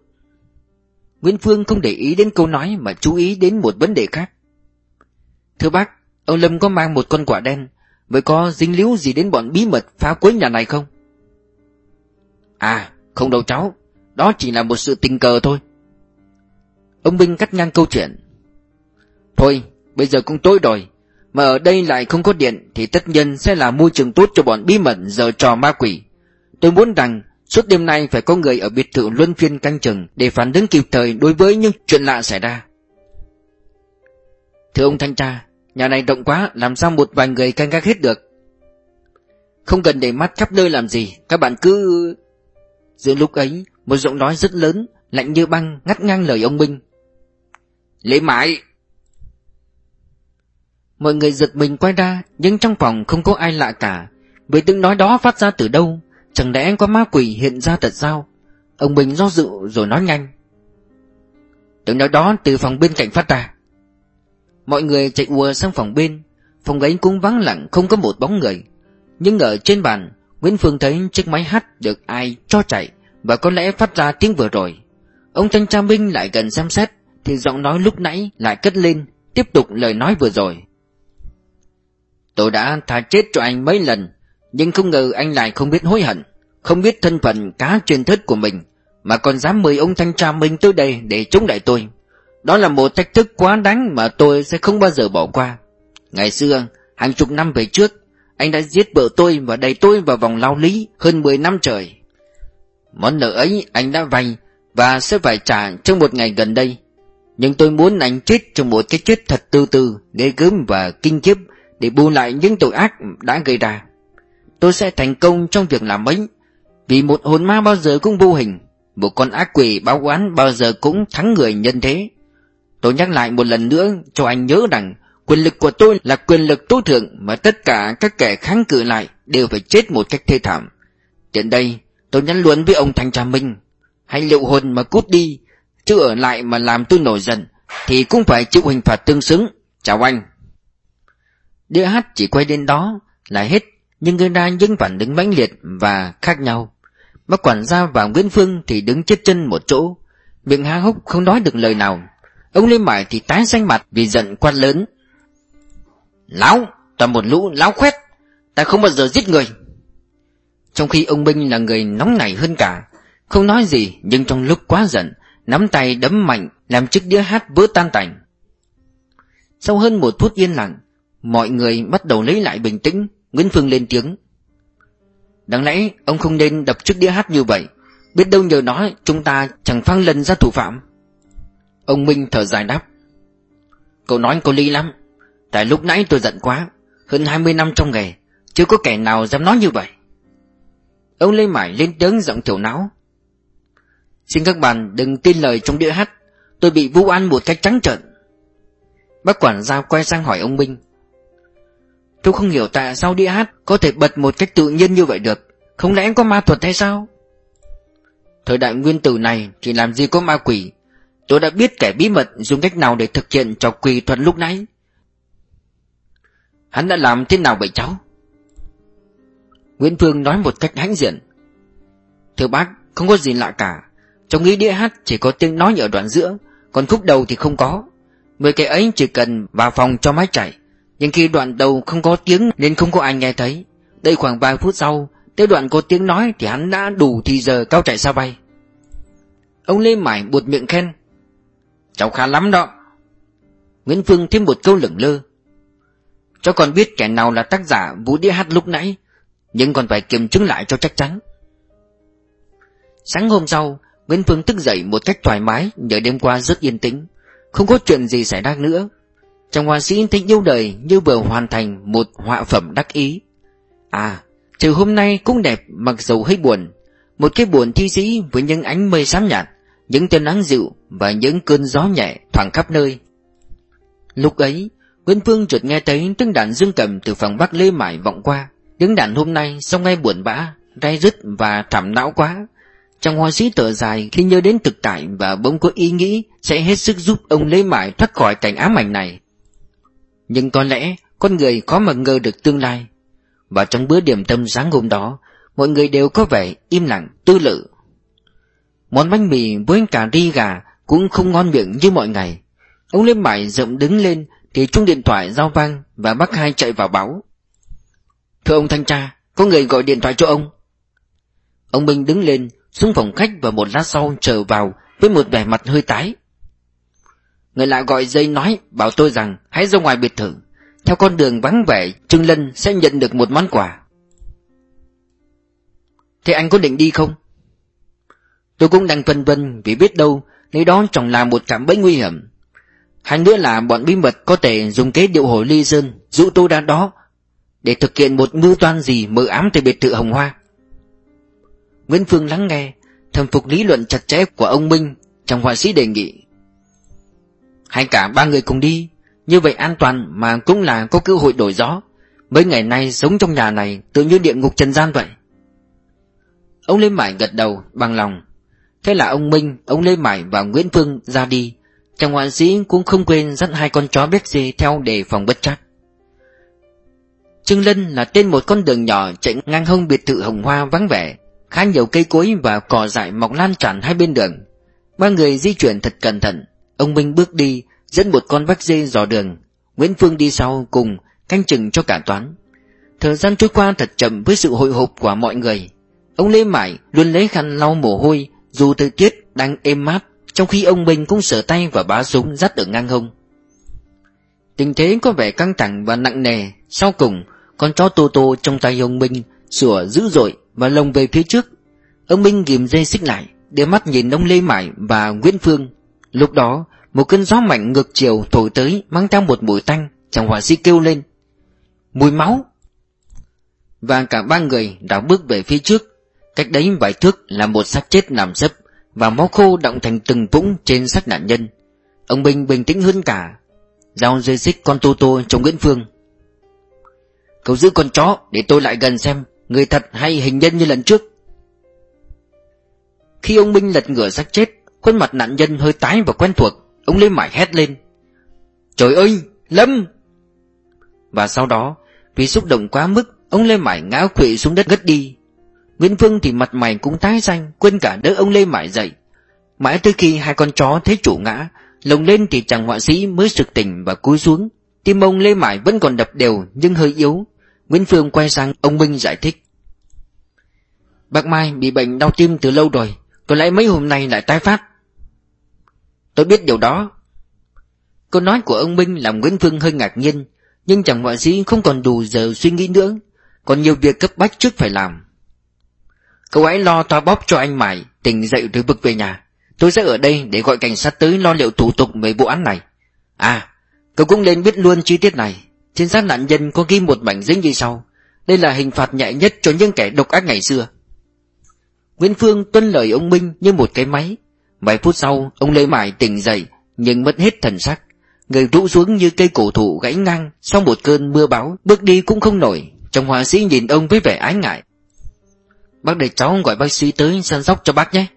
Nguyễn Phương không để ý đến câu nói Mà chú ý đến một vấn đề khác. Thưa bác, ông Lâm có mang một con quả đen. Vậy có dính líu gì đến bọn bí mật phá quấy nhà này không? À, không đâu cháu Đó chỉ là một sự tình cờ thôi. Ông Minh cắt ngang câu chuyện. Thôi, bây giờ cũng tối rồi Mà ở đây lại không có điện Thì tất nhiên sẽ là môi trường tốt cho bọn bí mật giờ trò ma quỷ. Tôi muốn rằng Suốt đêm nay phải có người ở biệt thự luân phiên canh chừng Để phản ứng kịp thời đối với những chuyện lạ xảy ra. Thưa ông thanh tra Nhà này rộng quá Làm sao một vài người canh gác hết được? Không cần để mắt khắp nơi làm gì Các bạn cứ Giữa lúc ấy, Một giọng nói rất lớn, Lạnh như băng, ngắt ngang lời ông Minh. Lễ mãi. Mọi người giật mình quay ra, Nhưng trong phòng không có ai lạ cả. Với tiếng nói đó phát ra từ đâu, Chẳng lẽ có ma quỷ hiện ra thật sao? Ông Bình do dự rồi nói nhanh. Tiếng nói đó từ phòng bên cạnh phát ra. Mọi người chạy ùa sang phòng bên, Phòng ấy cũng vắng lặng, không có một bóng người. Nhưng ở trên bàn Nguyễn Phương thấy chiếc máy hát được ai cho chạy Và có lẽ phát ra tiếng vừa rồi. Ông Thanh Tra Minh lại gần xem xét Thì giọng nói lúc nãy lại cất lên Tiếp tục lời nói vừa rồi. Tôi đã tha chết cho anh mấy lần Nhưng không ngờ anh lại không biết hối hận Không biết thân phận cá truyền thất của mình Mà còn dám mời ông Thanh Tra Minh tới đây để chống lại tôi. Đó là một thách thức quá đáng mà tôi sẽ không bao giờ bỏ qua. Ngày xưa, hàng chục năm về trước anh đã giết vợ tôi và đẩy tôi vào vòng lao lý hơn 10 năm trời. Món nợ ấy anh đã vay Và sẽ phải trả trong một ngày gần đây. Nhưng tôi muốn anh chết trong một cái chết thật tư tư, ghê gớm và kinh khiếp Để bù lại những tội ác đã gây ra. Tôi sẽ thành công trong việc làm ấy Vì một hồn ma bao giờ cũng vô hình Một con ác quỷ báo oán bao giờ cũng thắng người nhân thế. Tôi nhắc lại một lần nữa cho anh nhớ rằng Quyền lực của tôi là quyền lực tối thượng Mà tất cả các kẻ kháng cự lại Đều phải chết một cách thê thảm. Đến đây, tôi nhắn luôn với ông Thanh Trà Minh, Hãy liệu hồn mà cút đi, Chứ ở lại mà làm tôi nổi giận, Thì cũng phải chịu hình phạt tương xứng. Chào anh. Đĩa hát chỉ quay đến đó là hết, Nhưng người ra những phản ứng mãnh liệt và khác nhau. Bác quản gia và Nguyễn Phương thì đứng chết chân một chỗ, Miệng há hốc không nói được lời nào. Ông Lê Mải thì tái xanh mặt vì giận quan lớn Láo, toàn một lũ láo khoét Ta không bao giờ giết người. Trong khi ông Minh là người nóng nảy hơn cả Không nói gì nhưng trong lúc quá giận Nắm tay đấm mạnh Làm chiếc đĩa hát vỡ tan tành. Sau hơn một phút yên lặng Mọi người bắt đầu lấy lại bình tĩnh Nguyễn Phương lên tiếng. Đáng lẽ ông không nên đập chiếc đĩa hát như vậy Biết đâu nhờ nó Chúng ta chẳng phăng lần ra thủ phạm. Ông Minh thở dài đáp. Cậu nói có lý lắm. Tại lúc nãy tôi giận quá, Hơn 20 năm trong nghề, Chưa có kẻ nào dám nói như vậy. Ông Lê Mải lên tiếng giọng thiểu não. Xin các bạn đừng tin lời trong đĩa hát, Tôi bị vu oan một cách trắng trợn. Bác quản gia quay sang hỏi ông Minh. Tôi không hiểu tại sao đĩa hát Có thể bật một cách tự nhiên như vậy được, Không lẽ có ma thuật hay sao? Thời đại nguyên tử này Thì làm gì có ma quỷ. Tôi đã biết kẻ bí mật dùng cách nào để thực hiện trò quỷ thuật lúc nãy. Hắn đã làm thế nào vậy cháu? Nguyễn Phương nói một cách hãnh diện. Thưa bác, Không có gì lạ cả. Cháu nghĩ đĩa hát chỉ có tiếng nói ở đoạn giữa, Còn khúc đầu thì không có. Mười cái ấy chỉ cần vào phòng cho máy chạy. Nhưng khi đoạn đầu không có tiếng Nên không có ai nghe thấy. Đây khoảng vài phút sau, Tới đoạn có tiếng nói thì hắn đã đủ thì giờ cao chạy sao bay. Ông Lê Mải buột miệng khen. Cháu khá lắm đó. Nguyễn Phương thêm một câu lửng lơ. Cháu còn biết kẻ nào là tác giả Vũ đĩa hát lúc nãy, Nhưng còn phải kiểm chứng lại cho chắc chắn. Sáng hôm sau, Nguyễn Phương thức dậy một cách thoải mái, Nhờ đêm qua rất yên tĩnh. Không có chuyện gì xảy ra nữa. Chàng họa sĩ thích yêu đời như vừa hoàn thành Một họa phẩm đắc ý. À trời hôm nay cũng đẹp Mặc dù hơi buồn. Một cái buồn thi sĩ với những ánh mây xám nhạt, Những tia nắng dịu Và những cơn gió nhẹ thoảng khắp nơi. Lúc ấy Nguyễn Phương chợt nghe thấy tiếng đàn dương cầm từ phòng bác Lê Mải vọng qua. Tiếng đàn hôm nay xong ngay buồn bã, ray rứt và thảm não quá. Trong hoa sĩ thở dài khi nhớ đến thực tại và bỗng có ý nghĩ sẽ hết sức giúp ông Lê Mải thoát khỏi cảnh ám ảnh này. Nhưng có lẽ con người khó mà ngờ được tương lai. Và trong bữa điểm tâm sáng hôm đó, mọi người đều có vẻ im lặng, tư lự. Món bánh mì với cà ri gà cũng không ngon miệng như mọi ngày. Ông Lê Mải rộng đứng lên thì chung điện thoại giao vang và bác hai chạy vào báo. Thưa ông thanh tra, có người gọi điện thoại cho ông. Ông Minh đứng lên, xuống phòng khách và một lát sau trở vào với một vẻ mặt hơi tái. Người lạ gọi dây nói bảo tôi rằng hãy ra ngoài biệt thự. Theo con đường vắng vẻ, Trương Lân sẽ nhận được một món quà. Thế anh có định đi không? Tôi cũng đang phân vân vì biết đâu nơi đó chẳng là một cảm bẫy nguy hiểm. Hay nữa là bọn bí mật có thể dùng kế điệu hồi ly sơn Dụ tôi ra đó Để thực hiện một mưu toan gì mờ ám từ biệt thự Hồng Hoa. Nguyễn Phương lắng nghe Thầm phục lý luận chặt chẽ của ông Minh Trong họa sĩ đề nghị. Hay cả ba người cùng đi Như vậy an toàn mà cũng là có cơ hội đổi gió. Mấy ngày nay sống trong nhà này Tự như địa ngục trần gian vậy. Ông Lê Mải gật đầu bằng lòng. Thế là ông Minh, ông Lê Mải và Nguyễn Phương ra đi. Chàng họa sĩ cũng không quên dắt hai con chó Bexy theo để phòng bất chắc Trương Lân là tên một con đường nhỏ chạy ngang hông biệt thự hồng hoa vắng vẻ, khá nhiều cây cối và cỏ dại mọc lan tràn hai bên đường. Ba người di chuyển thật cẩn thận, ông Minh bước đi, dẫn một con vắc dê dò đường, Nguyễn Phương đi sau cùng, canh chừng cho cả toán. Thời gian trôi qua thật chậm với sự hội hộp của mọi người. Ông Lê Mải luôn lấy khăn lau mồ hôi, dù thời tiết đang êm mát, trong khi ông Minh cũng sửa tay và bá súng dắt ở ngang hông. Tình thế có vẻ căng thẳng và nặng nề, sau cùng, con chó Tô Tô trong tay ông Minh sủa dữ dội và lồng về phía trước. Ông Minh ghim dây xích lại, để mắt nhìn ông Lê Mải và Nguyễn Phương. Lúc đó, một cơn gió mạnh ngược chiều thổi tới mang theo một mùi tanh, chàng họa sĩ kêu lên. Mùi máu! Và cả ba người đã bước về phía trước, cách đấy vài thước là một xác chết nằm sấp và máu khô động thành từng vũng trên xác nạn nhân. Ông Minh bình tĩnh hơn cả, giao dây xích con Tô Tô cho Nguyễn Phương. Cậu giữ con chó để tôi lại gần xem Người thật hay hình nhân như lần trước Khi ông Minh lật ngửa xác chết Khuôn mặt nạn nhân hơi tái và quen thuộc Ông Lê Mải hét lên Trời ơi Lâm Và sau đó Vì xúc động quá mức Ông Lê Mải ngã quỵ xuống đất ngất đi Nguyễn Phương thì mặt mày cũng tái xanh, Quên cả đỡ ông Lê mãi dậy. Mãi tới khi hai con chó thấy chủ ngã, Lồng lên thì chàng họa sĩ mới sực tỉnh và cúi xuống. Tim ông Lê mãi vẫn còn đập đều, nhưng hơi yếu. Nguyễn Phương quay sang ông Minh giải thích. Bác Mai bị bệnh đau tim từ lâu rồi, Có lẽ mấy hôm nay lại tái phát. Tôi biết điều đó. Câu nói của ông Minh làm Nguyễn Phương hơi ngạc nhiên, Nhưng chàng họa sĩ không còn đủ giờ suy nghĩ nữa. Còn nhiều việc cấp bách trước phải làm. Cậu ấy lo toa bóp cho anh Mải, Tỉnh dậy rồi bực về nhà. Tôi sẽ ở đây để gọi cảnh sát tới lo liệu thủ tục về vụ án này. À Cậu cũng nên biết luôn chi tiết này. Trên xác nạn nhân có ghi một mảnh giấy như sau. Đây là hình phạt nhẹ nhất cho những kẻ độc ác ngày xưa. Nguyễn Phương tuân lời ông Minh như một cái máy. Vài phút sau, Ông Lê Mải tỉnh dậy, Nhưng mất hết thần sắc. Người rũ xuống như cây cổ thụ gãy ngang Sau một cơn mưa bão, Bước đi cũng không nổi. Trong họa sĩ nhìn ông với vẻ ái ngại. Bác để cháu gọi bác sĩ tới săn sóc cho bác nhé.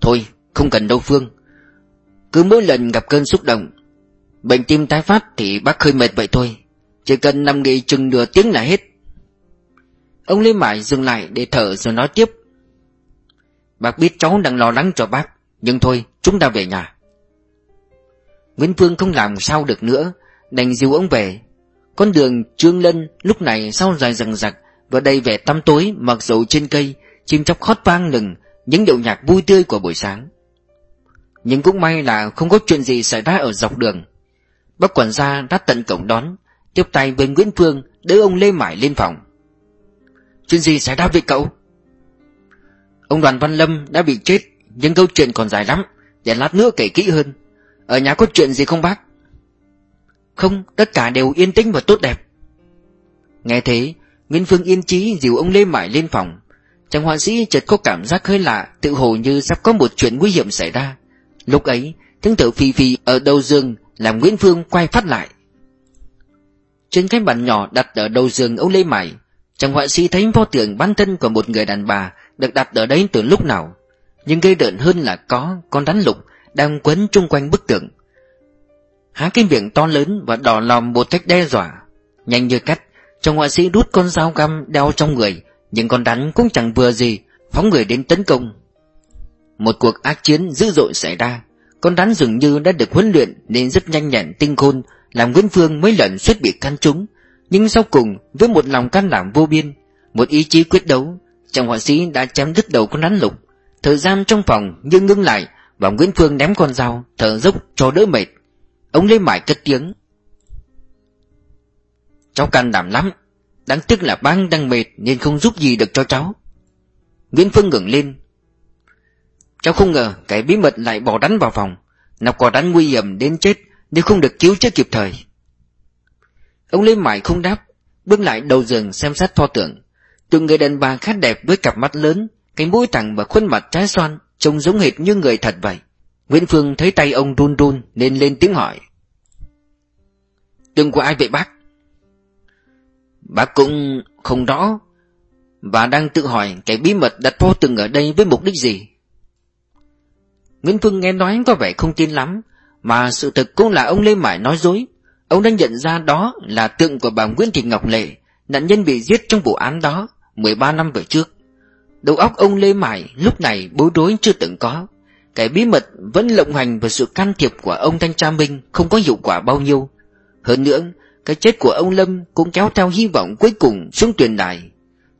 Thôi, không cần đâu Phương. Cứ mỗi lần gặp cơn xúc động, Bệnh tim tái phát thì bác hơi mệt vậy thôi. Chỉ cần nằm nghỉ chừng nửa tiếng là hết. Ông Lê Mải dừng lại để thở rồi nói tiếp. Bác biết cháu đang lo lắng cho bác, Nhưng thôi, chúng ta về nhà. Nguyễn Phương không làm sao được nữa, Đành dìu ông về. Con đường Trương Lân lúc này sau dài rằng rặc và đầy vẻ tăm tối, mặc dù trên cây, Chim chóc hót vang lừng Những điệu nhạc vui tươi của buổi sáng. Nhưng cũng may là không có chuyện gì xảy ra ở dọc đường. Bác quản gia đã tận cổng đón, Tiếp tay với Nguyễn Phương, Đỡ ông Lê Mải lên phòng. Chuyện gì xảy ra với cậu? Ông Đoàn Văn Lâm đã bị chết, Nhưng câu chuyện còn dài lắm, Để lát nữa kể kỹ hơn. Ở nhà có chuyện gì không bác? Không, tất cả đều yên tĩnh và tốt đẹp. Nghe thế Nguyễn Phương yên trí dìu ông Lê Mải lên phòng. Chàng họa sĩ chợt có cảm giác hơi lạ, Tự hồ như sắp có một chuyện nguy hiểm xảy ra. Lúc ấy tiếng thở phì phì ở đầu giường làm Nguyễn Phương quay phát lại. Trên cái bàn nhỏ đặt ở đầu giường ông Lê Mải Chàng họa sĩ thấy pho tượng bán thân của một người đàn bà Được đặt ở đấy từ lúc nào. Nhưng gây đợn hơn là có con rắn lục Đang quấn chung quanh bức tượng. Há cái miệng to lớn và đỏ lòm một cách đe dọa, Nhanh như cắt Chàng họa sĩ đút con dao găm đeo trong người Nhưng con rắn cũng chẳng vừa gì Phóng người đến tấn công Một cuộc ác chiến dữ dội xảy ra con rắn dường như đã được huấn luyện nên rất nhanh nhẹn tinh khôn, làm Nguyễn Phương mấy lần suýt bị căn trúng. Nhưng sau cùng, với một lòng can đảm vô biên, một ý chí quyết đấu, chàng họa sĩ đã chém đứt đầu con rắn lục. Thời gian trong phòng như ngưng lại và Nguyễn Phương ném con dao, thở dốc cho đỡ mệt. Ông Lê Mải cất tiếng. Cháu can đảm lắm, đáng tiếc là bang đang mệt nên không giúp gì được cho cháu. Nguyễn Phương ngừng lên, Cháu không ngờ cái bí mật lại bỏ đánh vào phòng. Nọc quả đánh nguy hiểm đến chết Nếu không được cứu chữa kịp thời. Ông Lê Mải không đáp Bước lại đầu giường xem xét pho tượng. Từng người đàn bà khá đẹp với cặp mắt lớn Cái mũi thẳng và khuôn mặt trái xoan Trông giống hệt như người thật vậy. Nguyễn Phương thấy tay ông run run Nên lên tiếng hỏi. Tượng của ai vậy bác? Bác cũng không rõ. Và đang tự hỏi Cái bí mật đặt vô tượng ở đây với mục đích gì. Nguyễn Phương nghe nói có vẻ không tin lắm, Mà sự thật cũng là ông Lê Mải nói dối. Ông đã nhận ra đó là tượng của bà Nguyễn Thị Ngọc Lệ, Nạn nhân bị giết trong vụ án đó 13 năm về trước. Đầu óc ông Lê Mải lúc này bối rối chưa từng có. Cái bí mật vẫn lộng hành và sự can thiệp của ông Thanh Tra Minh Không có hiệu quả bao nhiêu. Hơn nữa cái chết của ông Lâm cũng kéo theo hy vọng cuối cùng xuống tuyển đài.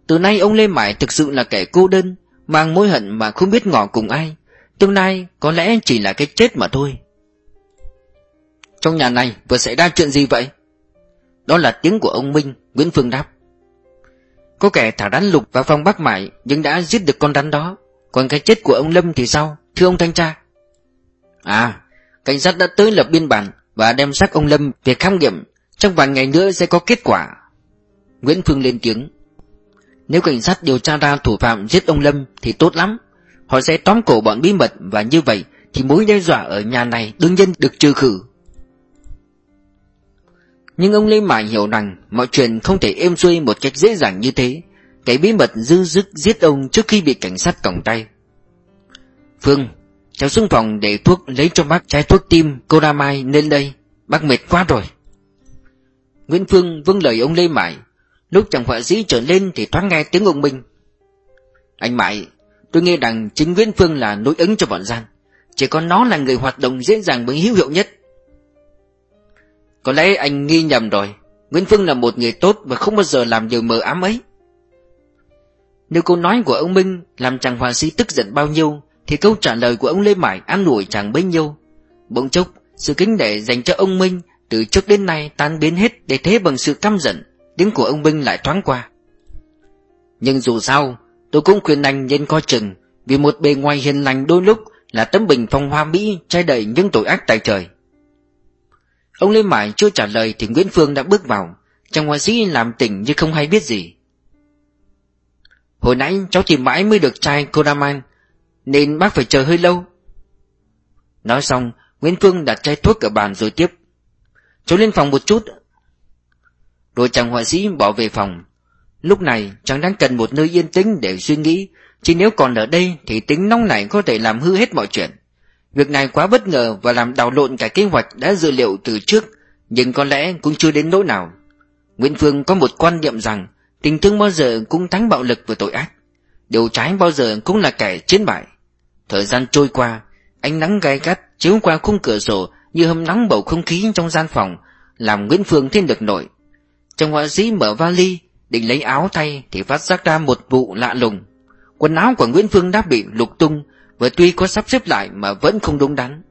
Từ nay ông Lê Mải thực sự là kẻ cô đơn, Mang mối hận mà không biết ngỏ cùng ai. Tương lai có lẽ chỉ là cái chết mà thôi. Trong nhà này vừa xảy ra chuyện gì vậy? Đó là tiếng của ông Minh, Nguyễn Phương đáp. Có kẻ thả rắn lục vào phòng bác mại, Nhưng đã giết được con rắn đó. Còn cái chết của ông Lâm thì sao, Thưa ông thanh tra? À Cảnh sát đã tới lập biên bản Và đem xác ông Lâm về khám nghiệm. Trong vài ngày nữa sẽ có kết quả Nguyễn Phương lên tiếng Nếu cảnh sát điều tra ra thủ phạm giết ông Lâm Thì tốt lắm Họ sẽ tóm cổ bọn bí mật Và như vậy thì mối đe dọa ở nhà này đương nhiên được trừ khử nhưng ông Lê mải hiểu rằng mọi chuyện không thể êm xuôi một cách dễ dàng như thế. Cái bí mật dư dứt giết ông trước khi bị cảnh sát còng tay. Phương, cháu xuống phòng để thuốc lấy cho bác chai thuốc tim Coramai lên đây. Bác mệt quá rồi. Nguyễn Phương vâng lời ông Lê Mại. Lúc chàng họa sĩ trở lên thì thoáng nghe tiếng ông Minh. Anh Mại, tôi nghe rằng chính Nguyễn Phương là nối ứng cho bọn gian. Chỉ có nó là người hoạt động dễ dàng và hữu hiệu nhất. Có lẽ anh nghi nhầm rồi Nguyễn Phương là một người tốt Và không bao giờ làm điều mờ ám ấy Nếu câu nói của ông Minh Làm chàng họa sĩ tức giận bao nhiêu Thì câu trả lời của ông Lê Mại An ủi chàng bấy nhiêu Bỗng chốc sự kính nể dành cho ông Minh từ trước đến nay tan biến hết Để thế bằng sự căm giận, Tiếng của ông Minh lại thoáng qua. Nhưng dù sao, Tôi cũng khuyên anh nên coi chừng, Vì một bề ngoài hiền lành đôi lúc Là tấm bình phong hoa mỹ Che đầy những tội ác tại trời. Ông Lê Mải chưa trả lời thì Nguyễn Phương đã bước vào, Chàng họa sĩ làm tỉnh như không hay biết gì. Hồi nãy cháu tìm mãi mới được chai kodaman Nên bác phải chờ hơi lâu. Nói xong, Nguyễn Phương đặt chai thuốc ở bàn rồi tiếp. Cháu lên phòng một chút Rồi chàng họa sĩ bỏ về phòng Lúc này chàng đang cần một nơi yên tĩnh để suy nghĩ Chỉ nếu còn ở đây thì tính nóng này có thể làm hư hết mọi chuyện Việc này quá bất ngờ và làm đảo lộn cả kế hoạch đã dự liệu từ trước, nhưng có lẽ cũng chưa đến nỗi nào. Nguyễn Phương có một quan niệm rằng tình thương bao giờ cũng thắng bạo lực và tội ác. Điều trái bao giờ cũng là kẻ chiến bại. Thời gian trôi qua, ánh nắng gai gắt chiếu qua khung cửa sổ như hâm nóng bầu không khí trong gian phòng, làm Nguyễn Phương thêm được nổi. Trong họa sĩ mở vali, định lấy áo thay thì phát giác ra một vụ lạ lùng. Quần áo của Nguyễn Phương đã bị lục tung, và tuy có sắp xếp lại mà vẫn không đúng đắn